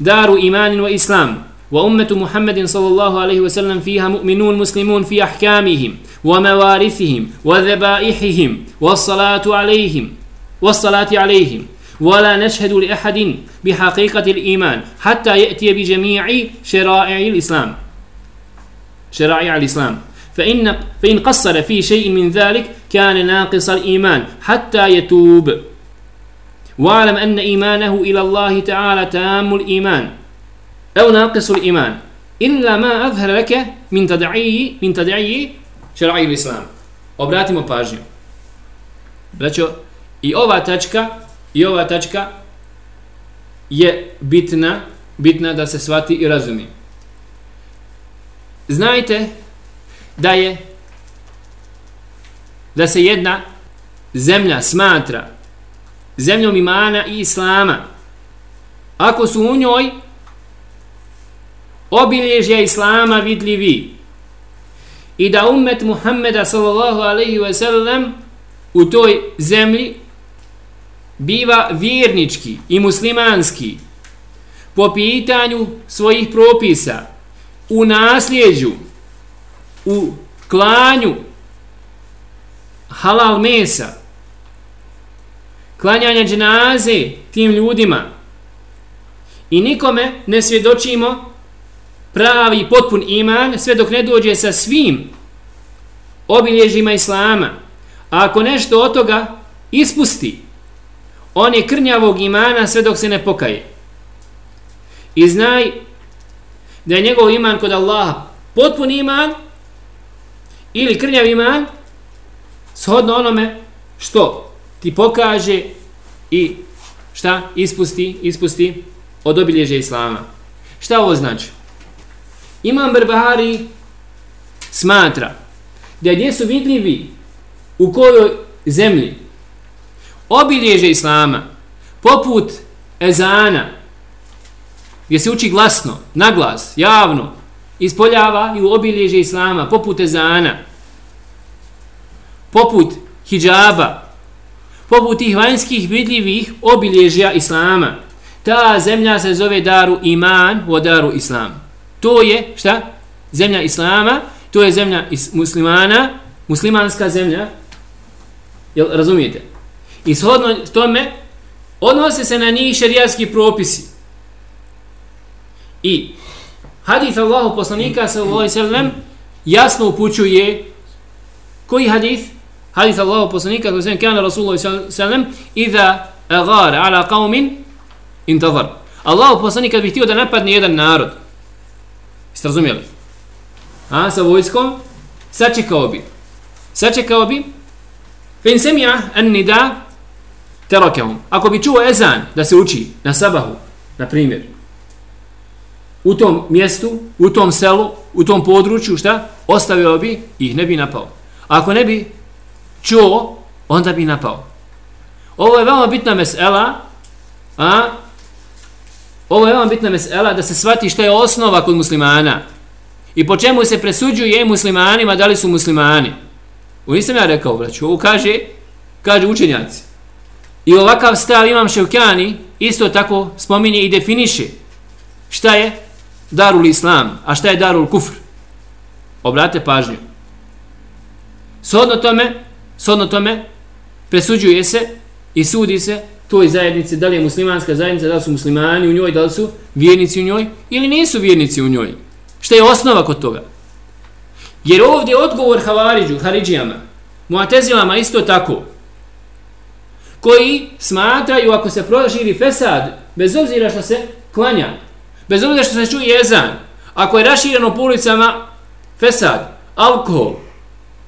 daru imanin wa islam wa ummatu Muhammadin sallallahu alayhi wa sallam fiha mu'minun muslimun fi ahkamihim wa mawarithihim wa dhabaihihim wa salatu alayhim wa salati alayhim ولا نشهد لأحد بحقيقة الإيمان حتى يأتي بجميع شرائع الإسلام. شرائع الإسلام. فإن, فإن قصر في شيء من ذلك كان ناقص الإيمان حتى يتوب. واعلم أن إيمانه إلى الله تعالى تام الإيمان أو ناقص الإيمان. إلا ما أظهر لك من تدعي من تدعي شرعي الإسلام. Obratimo pažnju. Braćo, i ova tačka I ova tačka je bitna, bitna da se svati i razumi. Znajte da je da se jedna zemlja smatra zemljom imana i islama ako su u njoj obilježja islama vidljivi i da umet Muhammeda sallallahu alaihi wa sallam u toj zemlji biva vjernički i muslimanski po pitanju svojih propisa u nasljeđu u klanju halal mesa klanjanja dženaze tim ljudima. I nikome ne svjedočimo pravi potpun iman sve dok ne dođe sa svim obilježima islama. A ako nešto od toga ispusti on je krnjavog imana sve dok se ne pokaje. I znaj da je njegov iman kod Allaha potpun iman ili krnjav iman shodno onome što ti pokaže i šta ispusti, ispusti od obilježe Islama. Šta ovo znači? Imam Brbahari smatra da gdje su vidljivi u kojoj zemlji obilježe Islama, poput ezana, gdje se uči glasno, naglas, javno, ispoljava i u obilježe islama, poput ezana, poput hijjaba, poput tih vanjskih vidljivih obilježja islama. Ta zemlja se zove daru iman u daru islam. To je, šta? Zemlja islama, to je zemlja is muslimana, muslimanska zemlja. Jel razumijete? I shodno tome, odnose se na njih šerijatski propisi. I hadith Allahu poslanika sallallahu alejhi ve sellem jasno upućuje koji hadith hadith Allahu poslanika sallallahu alejhi ve sellem kana rasulullah sallallahu alejhi ve sellem iza aghara ala qaumin intazar Allahu poslanik kad bi htio da napadne jedan narod Jeste razumjeli? A, sa vojskom sačekao bi sačekao bi fin semija an nida terakehum ako bi čuo ezan da se uči na sabahu na primjer u tom mjestu, u tom selu, u tom području, šta? Ostavio bi ih ne bi napao. Ako ne bi čuo, onda bi napao. Ovo je veoma bitna mesela, a? Ovo je veoma bitna mesela da se shvati šta je osnova kod muslimana. I po čemu se presuđuje muslimanima da li su muslimani. U nisam ja rekao, braću, ovo kaže, kaže učenjaci. I ovakav stav imam Ševkjani, isto tako spominje i definiše šta je darul islam, a šta je darul kufr? Obrate pažnju. Sodno tome, sodno tome, presuđuje se i sudi se toj zajednici, da li je muslimanska zajednica, da li su muslimani u njoj, da li su vjernici u njoj, ili nisu vjernici u njoj. Šta je osnova kod toga? Jer ovdje odgovor Havariđu, Haridžijama, Muatezilama isto tako, koji smatraju ako se proširi fesad, bez obzira što se klanja, bez obzira što se čuje jezan, ako je rašireno po ulicama fesad, alkohol,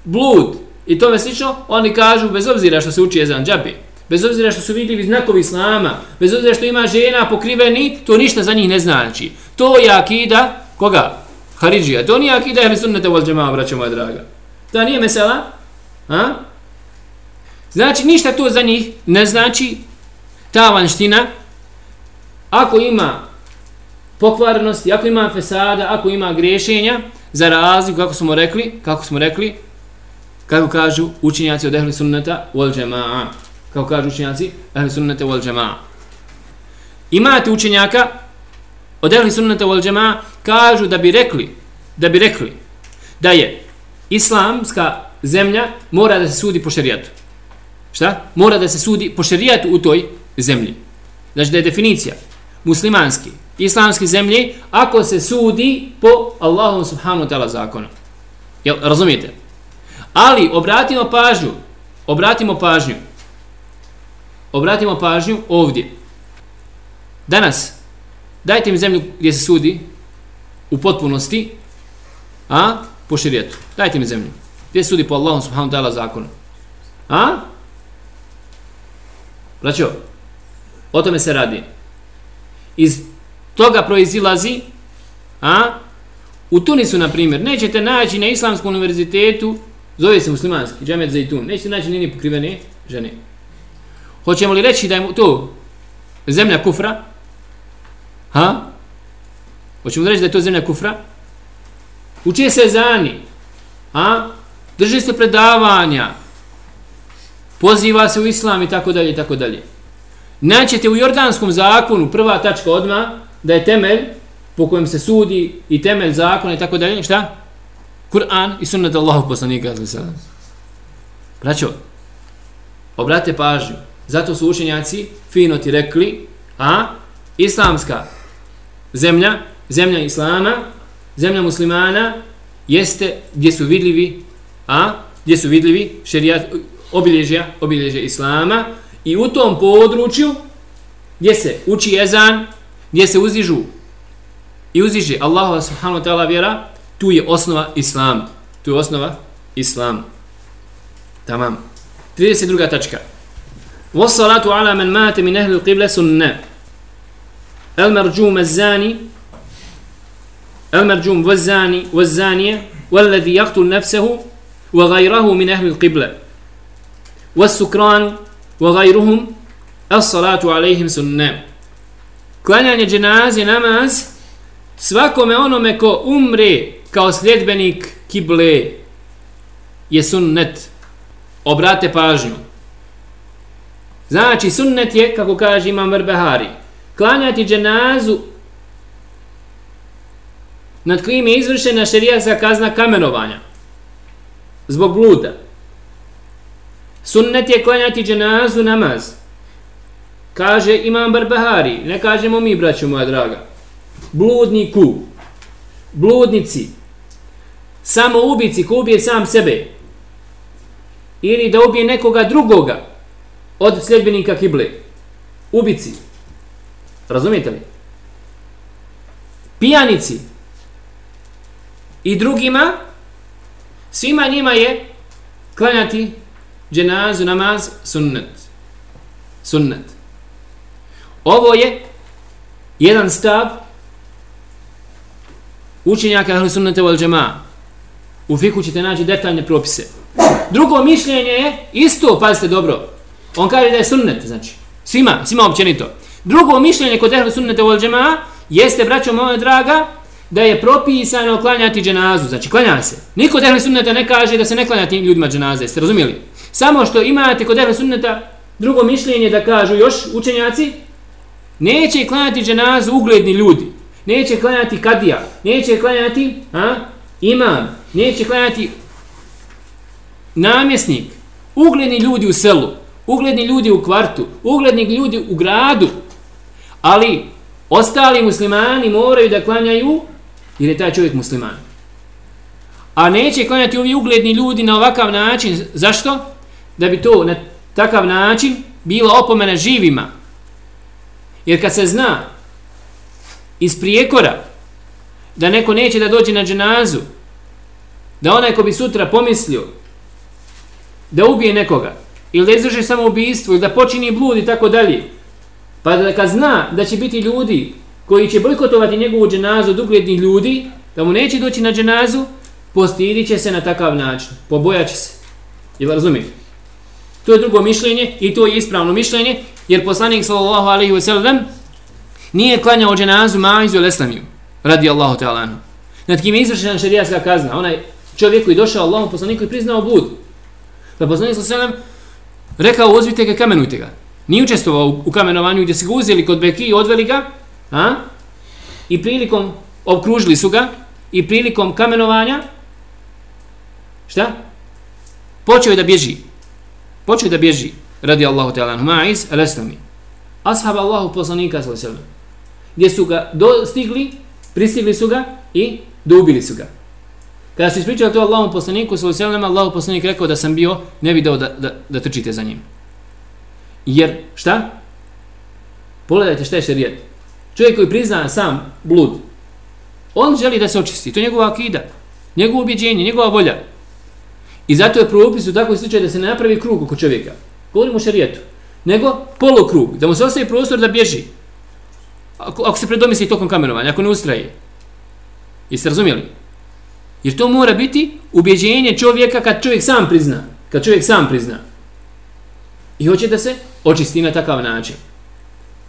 blud i tome slično, oni kažu bez obzira što se uči jezan džabi, bez obzira što su vidljivi znakovi islama, bez obzira što ima žena pokriveni, to ništa za njih ne znači. To je akida, koga? Haridžija. To nije akida, jer sunnete vol džemama, braćo moja draga. To nije mesela? A? Znači, ništa to za njih ne znači ta vanština. Ako ima pokvarenosti, ako ima fesada, ako ima grešenja, za razliku, kako smo rekli, kako smo rekli, kako kažu učinjaci od ehli sunnata wal džema'a. Kako kažu učinjaci ehli sunnata wal džema'a. Imate učenjaka od ehli sunnata wal džema'a kažu da bi rekli, da bi rekli da je islamska zemlja mora da se sudi po šerijatu. Šta? Mora da se sudi po šerijatu u toj zemlji. Znači da je definicija muslimanski, islamski zemlje ako se sudi po Allahu subhanu wa ta'ala zakonu. Jel, razumijete? Ali obratimo pažnju, obratimo pažnju, obratimo pažnju ovdje. Danas, dajte mi zemlju gdje se sudi u potpunosti, a, po širijetu. Dajte mi zemlju. Gdje se sudi po Allahu subhanu wa ta'ala zakonu. A? Braćo, o tome se radi. Iz toga proizilazi a u Tunisu na primjer nećete naći na islamskom univerzitetu zove se muslimanski džamet za Itun nećete naći ni pokrivene žene. Hoćemo li reći da je to zemlja kufra? Ha? Hoćemo li reći da je to zemlja kufra? Uče se zani? A? Drži se predavanja poziva se u islam i tako dalje i tako dalje Naćete u jordanskom zakonu prva tačka odma da je temelj po kojem se sudi i temelj zakona i tako dalje, šta? Kur'an i sunnet Allahov poslanika sallallahu Braćo, obrate pažnju. Zato su učenjaci fino ti rekli, a islamska zemlja, zemlja islama, zemlja muslimana jeste gdje su vidljivi, a gdje su vidljivi šerijat obilježja, obilježja islama i u tom području gdje se uči ezan, gdje se uzdižu i uzdiže Allahu subhanahu wa ta'ala vjera, tu je osnova islam. Tu je osnova islam. Tamam. 32. tačka. والصلاة على من مات من أهل القبلة سنة المرجوم الزاني المرجوم والزاني والزانية والذي يقتل نفسه وغيره من أهل القبلة والسكران وغيرهم الصلاة عليهم سنة klanjanje dženaze namaz svakome onome ko umre kao sljedbenik kible je sunnet. Obrate pažnju. Znači, sunnet je, kako kaže Imam Vrbehari, klanjati dženazu nad kojim je izvršena šerijatska kazna kamenovanja zbog bluda. Sunnet je klanjati dženazu namaz. Kaže Imam Barbahari, ne kažemo mi, braćo moja draga, bludniku, bludnici, samo ubici ko ubije sam sebe, ili da ubije nekoga drugoga od sljedbenika kible, ubici, razumijete li? Pijanici i drugima, svima njima je klanjati dženazu namaz sunnet. Sunnet. Ovo je jedan stav učenjaka ahli sunnete wal džema. U fiku ćete naći detaljne propise. Drugo mišljenje je isto, pazite dobro. On kaže da je sunnet, znači. Svima, svima općenito. Drugo mišljenje kod ahli sunnete wal džema jeste, braćo moje draga, da je propisano klanjati dženazu. Znači, klanja se. Niko od ahli sunnete ne kaže da se ne klanja tim ljudima dženaze. Ste razumijeli? Samo što imate kod ahli sunneta drugo mišljenje da kažu još učenjaci, neće klanjati dženazu ugledni ljudi neće klanjati kadija, neće klanjati a, imam, neće klanjati namjesnik, ugledni ljudi u selu, ugledni ljudi u kvartu, ugledni ljudi u gradu, ali ostali muslimani moraju da klanjaju jer je taj čovjek musliman. A neće klanjati ovi ugledni ljudi na ovakav način. Zašto? Da bi to na takav način bila opomena živima. Jer kad se zna iz prijekora da neko neće da dođe na dženazu da onaj ko bi sutra pomislio da ubije nekoga ili da izraže samo ubijstvo ili da počini blud i tako dalje pa da kad zna da će biti ljudi koji će bojkotovati njegovu dženazu od uglednih ljudi da mu neće doći na dženazu postidit će se na takav način pobojat će se Jel razumijete to je drugo mišljenje i to je ispravno mišljenje jer poslanik sallallahu alaihi wasallam nije klanjao dženazu Maizu ili Eslamiju, radi Allahu ta'ala anhu. Nad kim je izvršena šarijaska kazna, onaj čovjek koji došao Allahom poslaniku i priznao blud. Pa poslanik sallallahu alaihi wasallam rekao, ozvite ga, kamenujte ga. Nije učestvovao u kamenovanju gdje se ga uzeli kod Beki i odveli ga, a? i prilikom, obkružili su ga, i prilikom kamenovanja, šta? Počeo je da bježi. Počeo da bježi, radi Allahu ta'ala Maiz, el-Eslami. Ashab Allahu poslanika sa selem gdje su ga dostigli, pristigli su ga i dobili su ga. Kada su ispričali to Allahom poslaniku, svoj selama, poslanik rekao da sam bio, ne bi dao da, da, da trčite za njim. Jer, šta? Pogledajte šta je šerijet. Čovjek koji prizna sam blud, on želi da se očisti. To je njegova akida, njegovo objeđenje, njegova volja. I zato je propis u takvoj slučaju da se ne napravi krug oko čovjeka. Govorimo o šerijetu. Nego polukrug, da mu se ostaje prostor da bježi ako, ako se predomisli tokom kamenovanja, ako ne ustraje. Jeste razumjeli? Jer to mora biti ubjeđenje čovjeka kad čovjek sam prizna. Kad čovjek sam prizna. I hoće da se očisti na takav način.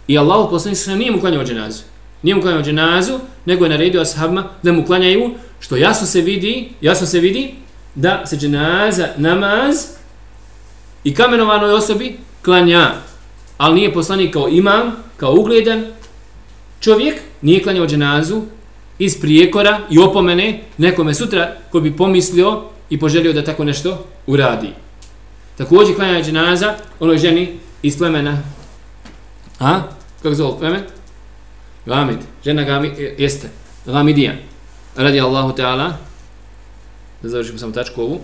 I Allah poslani se nije mu klanjao dženazu. Nije mu klanjao dženazu, nego je naredio ashabima da mu klanjaju, što jasno se vidi, jasno se vidi, da se dženaza namaz i kamenovanoj osobi klanja. Ali nije poslanik kao imam, kao ugledan, čovjek nije klanjao dženazu iz prijekora i opomene nekome sutra ko bi pomislio i poželio da tako nešto uradi. Također klanja dženaza onoj ženi iz plemena. A? Kako zove plemen? Gamid. Žena Gamid e, jeste. Gamidija. Radi Allahu Teala Da završimo samo tačku ovu.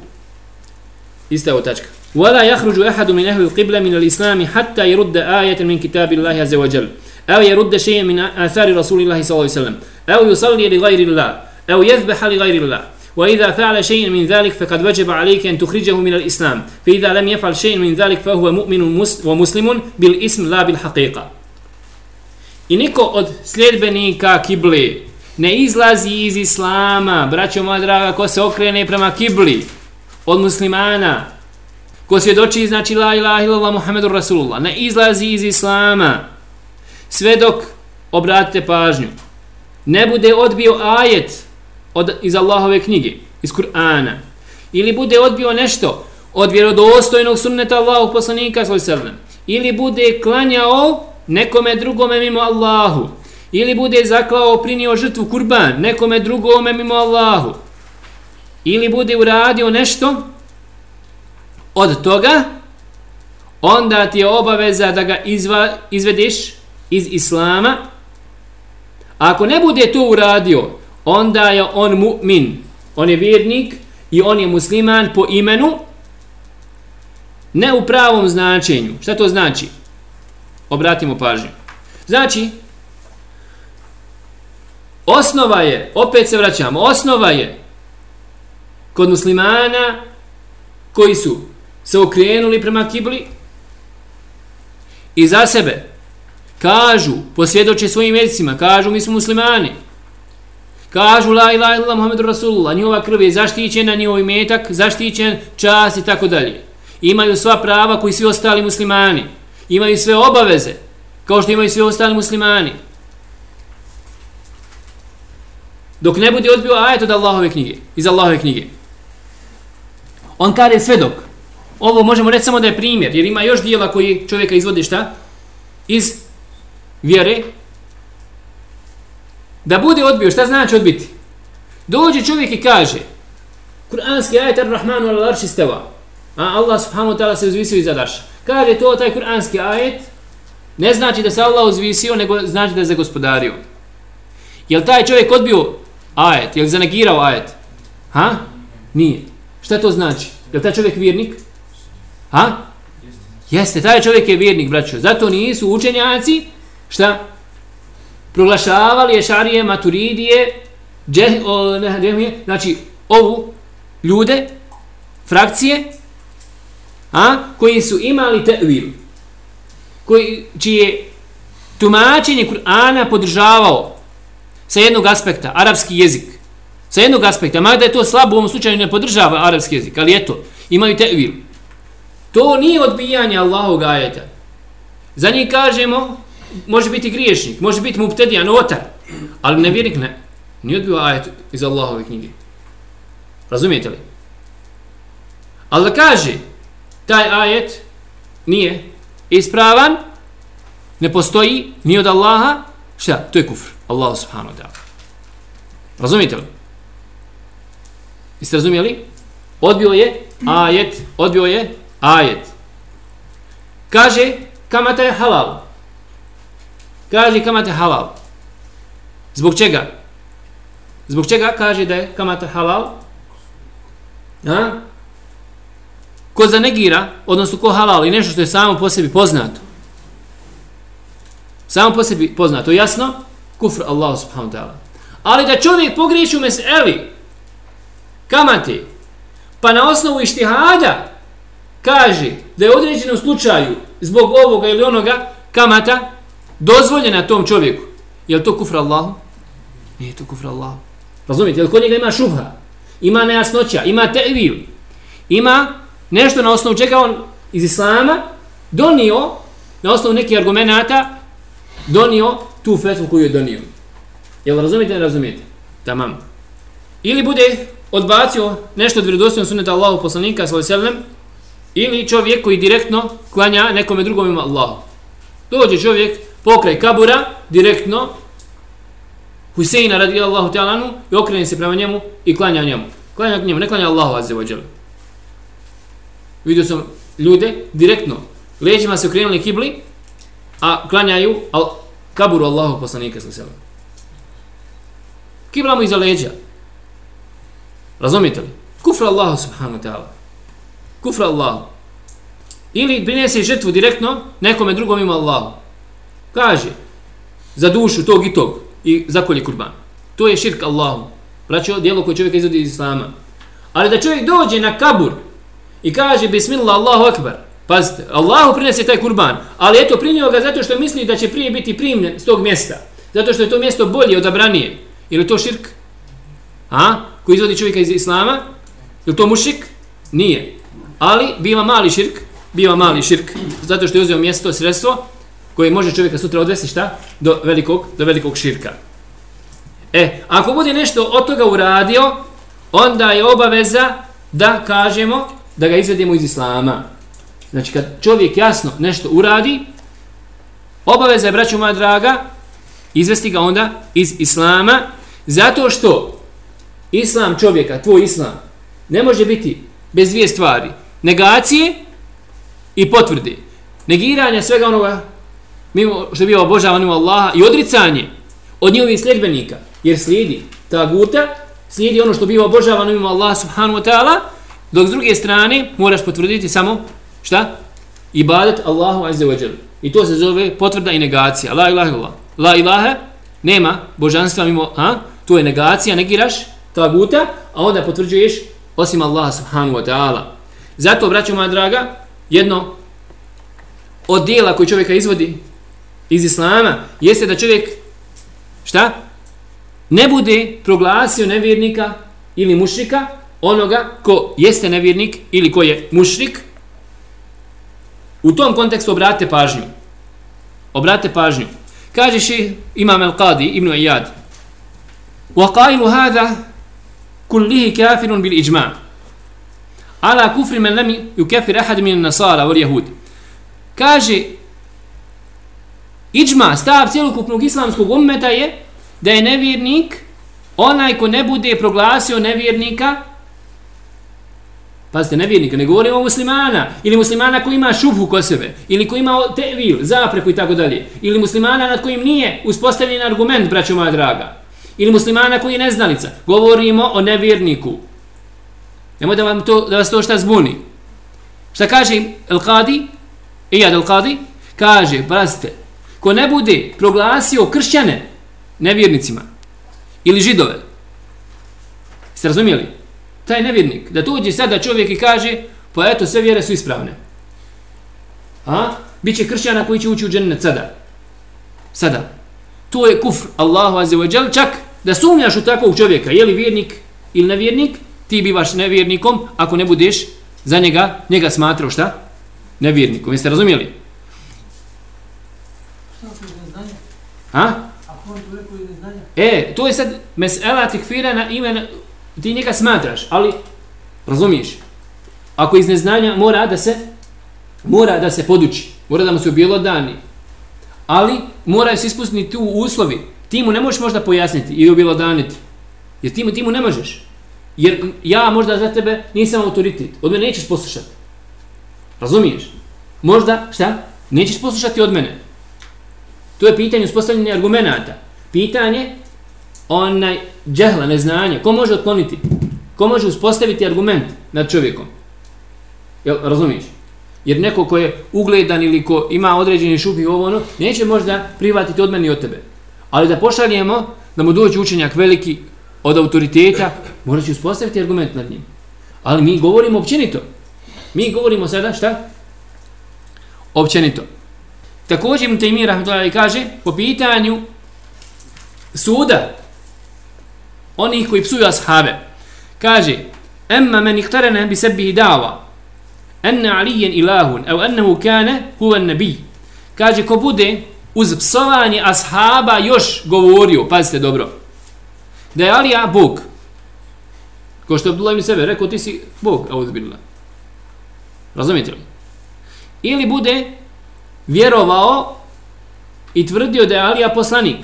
Ista je ovo tačka. ولا يخرج أحد من أهل القبلة من الإسلام حتى يرد آية من كتاب الله عز وجل أو يرد شيئا من آثار رسول الله صلى الله عليه وسلم أو يصلي لغير الله أو يذبح لغير الله وإذا فعل شيئا من ذلك فقد وجب عليك أن تخرجه من الإسلام فإذا لم يفعل شيئا من ذلك فهو مؤمن ومسلم بالاسم لا بالحقيقة I niko od sljedbenika kibli ne izlazi iz islama, braćo moja draga, ko se okrene prema kibli od muslimana, ko svjedoči znači la ilaha illallah Muhammedur Rasulullah, ne izlazi iz islama, sve dok obratite pažnju ne bude odbio ajet od, iz Allahove knjige, iz Kur'ana, ili bude odbio nešto od vjerodostojnog sunneta Allahu poslanika svoj ili bude klanjao nekome drugome mimo Allahu, ili bude zaklao prinio žrtvu kurban nekome drugome mimo Allahu, ili bude uradio nešto od toga, onda ti je obaveza da ga izva, izvedeš iz Islama. A ako ne bude to uradio, onda je on mu'min, on je vjernik i on je musliman po imenu, ne u pravom značenju. Šta to znači? Obratimo pažnju. Znači, osnova je, opet se vraćamo, osnova je kod muslimana koji su se okrenuli prema kibli i za sebe kažu, posvjedoče svojim jezicima, kažu mi smo muslimani, kažu la ilaha illallah Muhammedur Rasulullah, njihova krv je zaštićena, njihov imetak, zaštićen čas i tako dalje. Imaju sva prava koji svi ostali muslimani, imaju sve obaveze, kao što imaju svi ostali muslimani. Dok ne bude odbio ajet od Allahove knjige, iz Allahove knjige. On kaže svedok. Ovo možemo reći samo da je primjer, jer ima još dijela koji čovjeka izvodi šta? Iz vjere. Da bude odbio, šta znači odbiti? Dođe čovjek i kaže, Kur'anski ajet ar-Rahmanu al-Arši steva, a Allah subhanahu ta'ala se uzvisio iza darša. Kaže to, taj Kur'anski ajet, ne znači da se Allah uzvisio, nego znači da je zagospodario. Jel taj čovjek odbio ajet, jel zanegirao ajet? Ha? Nije. Šta to znači? Je taj čovjek vjernik? Ha? Jeste, taj čovjek je vjernik, braćo. Zato nisu učenjaci, šta? Proglašavali je šarije, maturidije, dže, o, ne, džemije, znači ovu ljude, frakcije, a, koji su imali tevil, koji, čije tumačenje Kur'ana podržavao sa jednog aspekta, arapski jezik, sa jednog aspekta, mada je to slabo u ovom slučaju ne podržava arapski jezik, ali eto, imaju tevil. To nije odbijanje Allahovog ajeta. Za njih kažemo, može biti griješnik, može biti muptedijan, otar, ali nevjernik ne. Nije odbio ajet iz Allahove knjige. Razumijete li? Ali da kaže, taj ajet nije ispravan, ne postoji, nije od Allaha, šta? To je kufr. Allah subhanahu wa ta'ala. Razumite li? Jeste razumijeli? Odbio je ajet, odbio je ajet. Kaže, kamata je halal. Kaže, kamata je halal. Zbog čega? Zbog čega kaže da je kamata halal? A? Ko zanegira, odnosno ko halal i nešto što je samo po sebi poznato. Samo po sebi poznato, jasno? Kufr Allah subhanahu wa ta'ala. Ali da čovjek pogriješi u meseli, kamate, pa na osnovu ištihada, kaže da je u određenom slučaju zbog ovoga ili onoga kamata dozvoljena tom čovjeku. Je li to kufr Allahu? Nije to kufr Allahu. Razumite, Je li kod njega ima šubha? Ima nejasnoća? Ima tevil? Ima nešto na osnovu čega on iz Islama donio na osnovu nekih argumentata, donio tu fetvu koju je donio. Jel razumijete? Ne razumijete? Tamam. Ili bude odbacio nešto od vjerodostojnog sunneta Allahu poslanika sallallahu alejhi ve sellem Ili čovjek koji direktno klanja nekome drugom ima Allahu. Dođe čovjek pokraj kabura, direktno, Huseina radi Allahu ta'alanu i okrene se prema njemu i klanja njemu. Klanja njemu, ne klanja Allahu azze wa džel. Vidio sam ljude direktno, leđima se okrenuli kibli, a klanjaju al kaburu Allahu poslanika sa selam. Kibla mu iza leđa. Razumite li? Kufra Allahu subhanahu wa ta'ala kufra Allahu. Ili prinese žrtvu direktno nekome drugom ima Allahu. Kaže, za dušu tog i tog i zakolje kurban. To je širk Allahu. Braćo, dijelo koje čovjek izvodi iz Islama. Ali da čovjek dođe na kabur i kaže Bismillah Allahu Akbar. Pazite, Allahu prinese taj kurban, ali eto prinio ga zato što misli da će prije biti primljen s tog mjesta. Zato što je to mjesto bolje od abranije. Ili to širk? A? Ko izvodi čovjeka iz Islama? Je to mušik? Nije ali biva mali širk, biva mali širk, zato što je uzeo mjesto, sredstvo, koje može čovjeka sutra odvesti šta? Do velikog, do velikog širka. E, ako bude nešto od toga uradio, onda je obaveza da kažemo da ga izvedemo iz islama. Znači, kad čovjek jasno nešto uradi, obaveza je, braću moja draga, izvesti ga onda iz islama, zato što islam čovjeka, tvoj islam, ne može biti bez dvije stvari. Negacije i potvrde. Negiranje svega onoga mimo što je bio obožavan u Allaha i odricanje od njihovih sljedbenika, jer slijedi ta guta, slijedi ono što bio obožavan mimo Allaha subhanahu wa ta'ala, dok s druge strane moraš potvrditi samo šta? Ibadet Allahu azza wa jalla. I to se zove potvrda i negacija. La ilaha illallah. La ilaha nema božanstva mimo, ha? To je negacija, negiraš taguta, a onda potvrđuješ osim Allaha subhanahu wa ta'ala. Zato, braćo moja draga, jedno od dijela koji čovjeka izvodi iz Islama, jeste da čovjek, šta? Ne bude proglasio nevjernika ili mušrika, onoga ko jeste nevjernik ili ko je mušrik, u tom kontekstu obrate pažnju. Obrate pažnju. Kažeš i Imam Al-Qadi, Ibn Iyad, وقائل هذا كله كافر بالإجماع على كفر من لم يكفر أحد من النصارى واليهود kaže iđma, stav cijelokupnog islamskog ummeta je da je nevjernik onaj ko ne bude proglasio nevjernika Pazite, nevjernika, ne govorimo o muslimana, ili muslimana koji ima šufu kod sebe, ili koji ima tevil, zapreku i tako dalje, ili muslimana nad kojim nije uspostavljen argument, braćo moja draga, ili muslimana koji je neznalica. Govorimo o nevjerniku. Nemoj da, vam to, da vas to šta zbuni. Šta kaže Al-Qadi? Iyad Al-Qadi? Kaže, pazite, ko ne bude proglasio kršćane nevjernicima ili židove, ste razumijeli? Taj nevjernik, da tuđi sada čovjek i kaže, pa eto, sve vjere su ispravne. A? Biće kršćana koji će ući u džennet sada. Sada. To je kufr Allahu azze wa džel, čak da sumnjaš u takvog čovjeka, je li vjernik ili nevjernik, ti bivaš nevjernikom ako ne budeš za njega, njega smatrao šta? Nevjernikom. Jeste razumijeli? Ha? E, to je sad mesela tikfira na ime, ti njega smatraš, ali razumiješ? Ako iz neznanja mora da se mora da se poduči, mora da mu se ubijelo dani, ali mora se ispustiti tu uslovi. Ti mu ne možeš možda pojasniti ili ubjelodaniti. Jer ti mu, ti mu ne možeš. Jer ja možda za tebe nisam autoritet. Od mene nećeš poslušati. Razumiješ? Možda, šta? Nećeš poslušati od mene. To je pitanje uspostavljanja argumenta. Pitanje onaj džehla, neznanje. Ko može otkloniti? Ko može uspostaviti argument nad čovjekom? Jel, razumiješ? Jer neko ko je ugledan ili ko ima određeni šupi ovo ono, neće možda privatiti od meni od tebe. Ali da pošaljemo da mu dođe učenjak veliki od autoriteta, morat će uspostaviti argument nad njim. Ali mi govorimo općenito. Mi govorimo sada šta? Općenito. Također im Tejmir Rahmetullahi kaže po pitanju suda onih koji psuju ashave. Kaže, emma men ihtarene bi sebi dava, enne alijen ilahun, evo ennehu kane huvan nebi. Kaže, ko bude uz psovanje ashaba još govorio, pazite dobro, da je Alija Bog, ko što je Abdullah mi sebe rekao, ti si Bog, a uzbilila. Razumite li? Ili bude vjerovao i tvrdio da je Alija poslanik.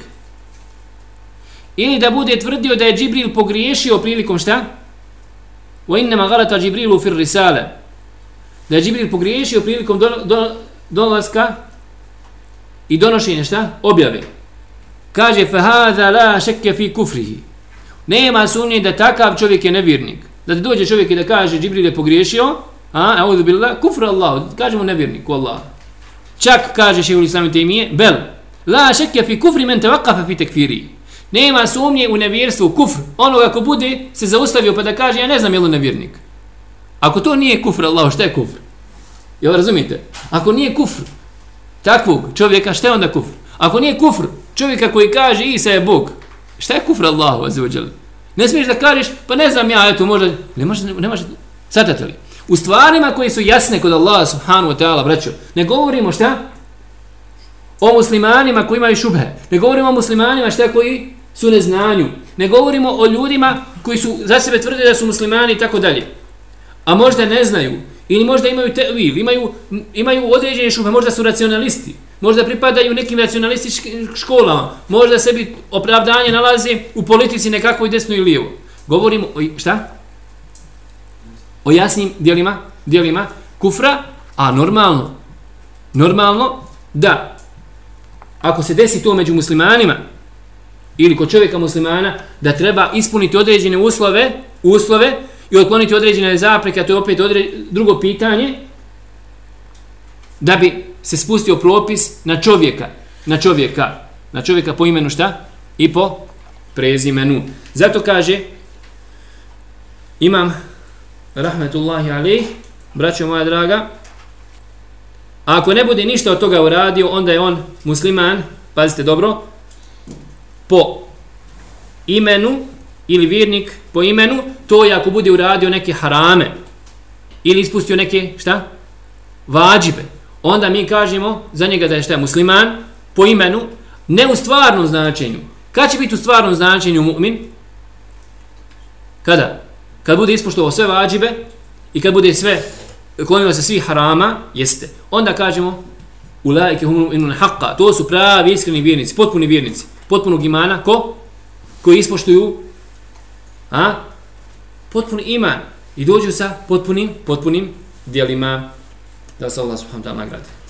Ili da bude tvrdio da je Džibril pogriješio prilikom šta? Wa innama galata Džibrilu fir risale da je Džibril pogriješio prilikom do, do, dolaska i donošenja šta? Objave. Kaže, fahada la šekke fi kufrihi. Nema sumnje da takav čovjek je nevjernik. Da ti dođe čovjek i da kaže Džibril je pogriješio, a, a ovdje bila, kufr Allah, kažemo nevjernik Allah. Čak kaže še u islamu temije, bel, la šekke fi kufri men te fi tekfiri. Nema sumnje u nevjerstvu, kufr, onoga ako bude se zaustavio pa da kaže, ja ne znam je li nevjernik. Ako to nije kufr Allah, šta je kufr? Jel razumite? Ako nije kufr takvog čovjeka, šta je onda kufr? Ako nije kufr čovjeka koji kaže Isa je Bog, šta je kufr Allahu azzawajal? Ne smiješ da kažeš, pa ne znam ja, eto, možda, ne može, ne može, satate li? U stvarima koje su jasne kod Allaha subhanahu wa ta'ala, braćo, ne govorimo šta? O muslimanima koji imaju šubhe. Ne govorimo o muslimanima šta koji su neznanju. Ne govorimo o ljudima koji su za sebe tvrde da su muslimani i tako dalje. A možda ne znaju. Ili možda imaju tevil, imaju, imaju određene šupe, možda su racionalisti. Možda pripadaju nekim racionalističkim školama. Možda sebi opravdanje nalaze u politici nekako i desno i lijevo. Govorimo o, šta? O jasnim dijelima, dijelima kufra, a normalno, normalno da ako se desi to među muslimanima ili kod čovjeka muslimana da treba ispuniti određene uslove, uslove i otkloniti određene zapreke, a to je opet odre, drugo pitanje, da bi se spustio propis na čovjeka, na čovjeka, na čovjeka po imenu šta? I po prezimenu. Zato kaže imam rahmetullahi alaih, braćo moja draga, a ako ne bude ništa od toga uradio, onda je on musliman, pazite dobro, po imenu ili vjernik po imenu, to je ako bude uradio neke harame ili ispustio neke, šta? Vađibe. Onda mi kažemo za njega da je šta musliman po imenu, ne u stvarnom značenju. Kad će biti u stvarnom značenju mu'min? Kada? Kad bude ispoštovao sve vađibe i kad bude sve klonio se svih harama, jeste. Onda kažemo ulaike humul inun haqqa. To su pravi iskreni vjernici, potpuni vjernici, potpunog imana, ko? Koji ispoštuju a? potpun iman i dođu sa potpunim, potpunim dijelima da se Allah subhanahu ta'ala nagradi.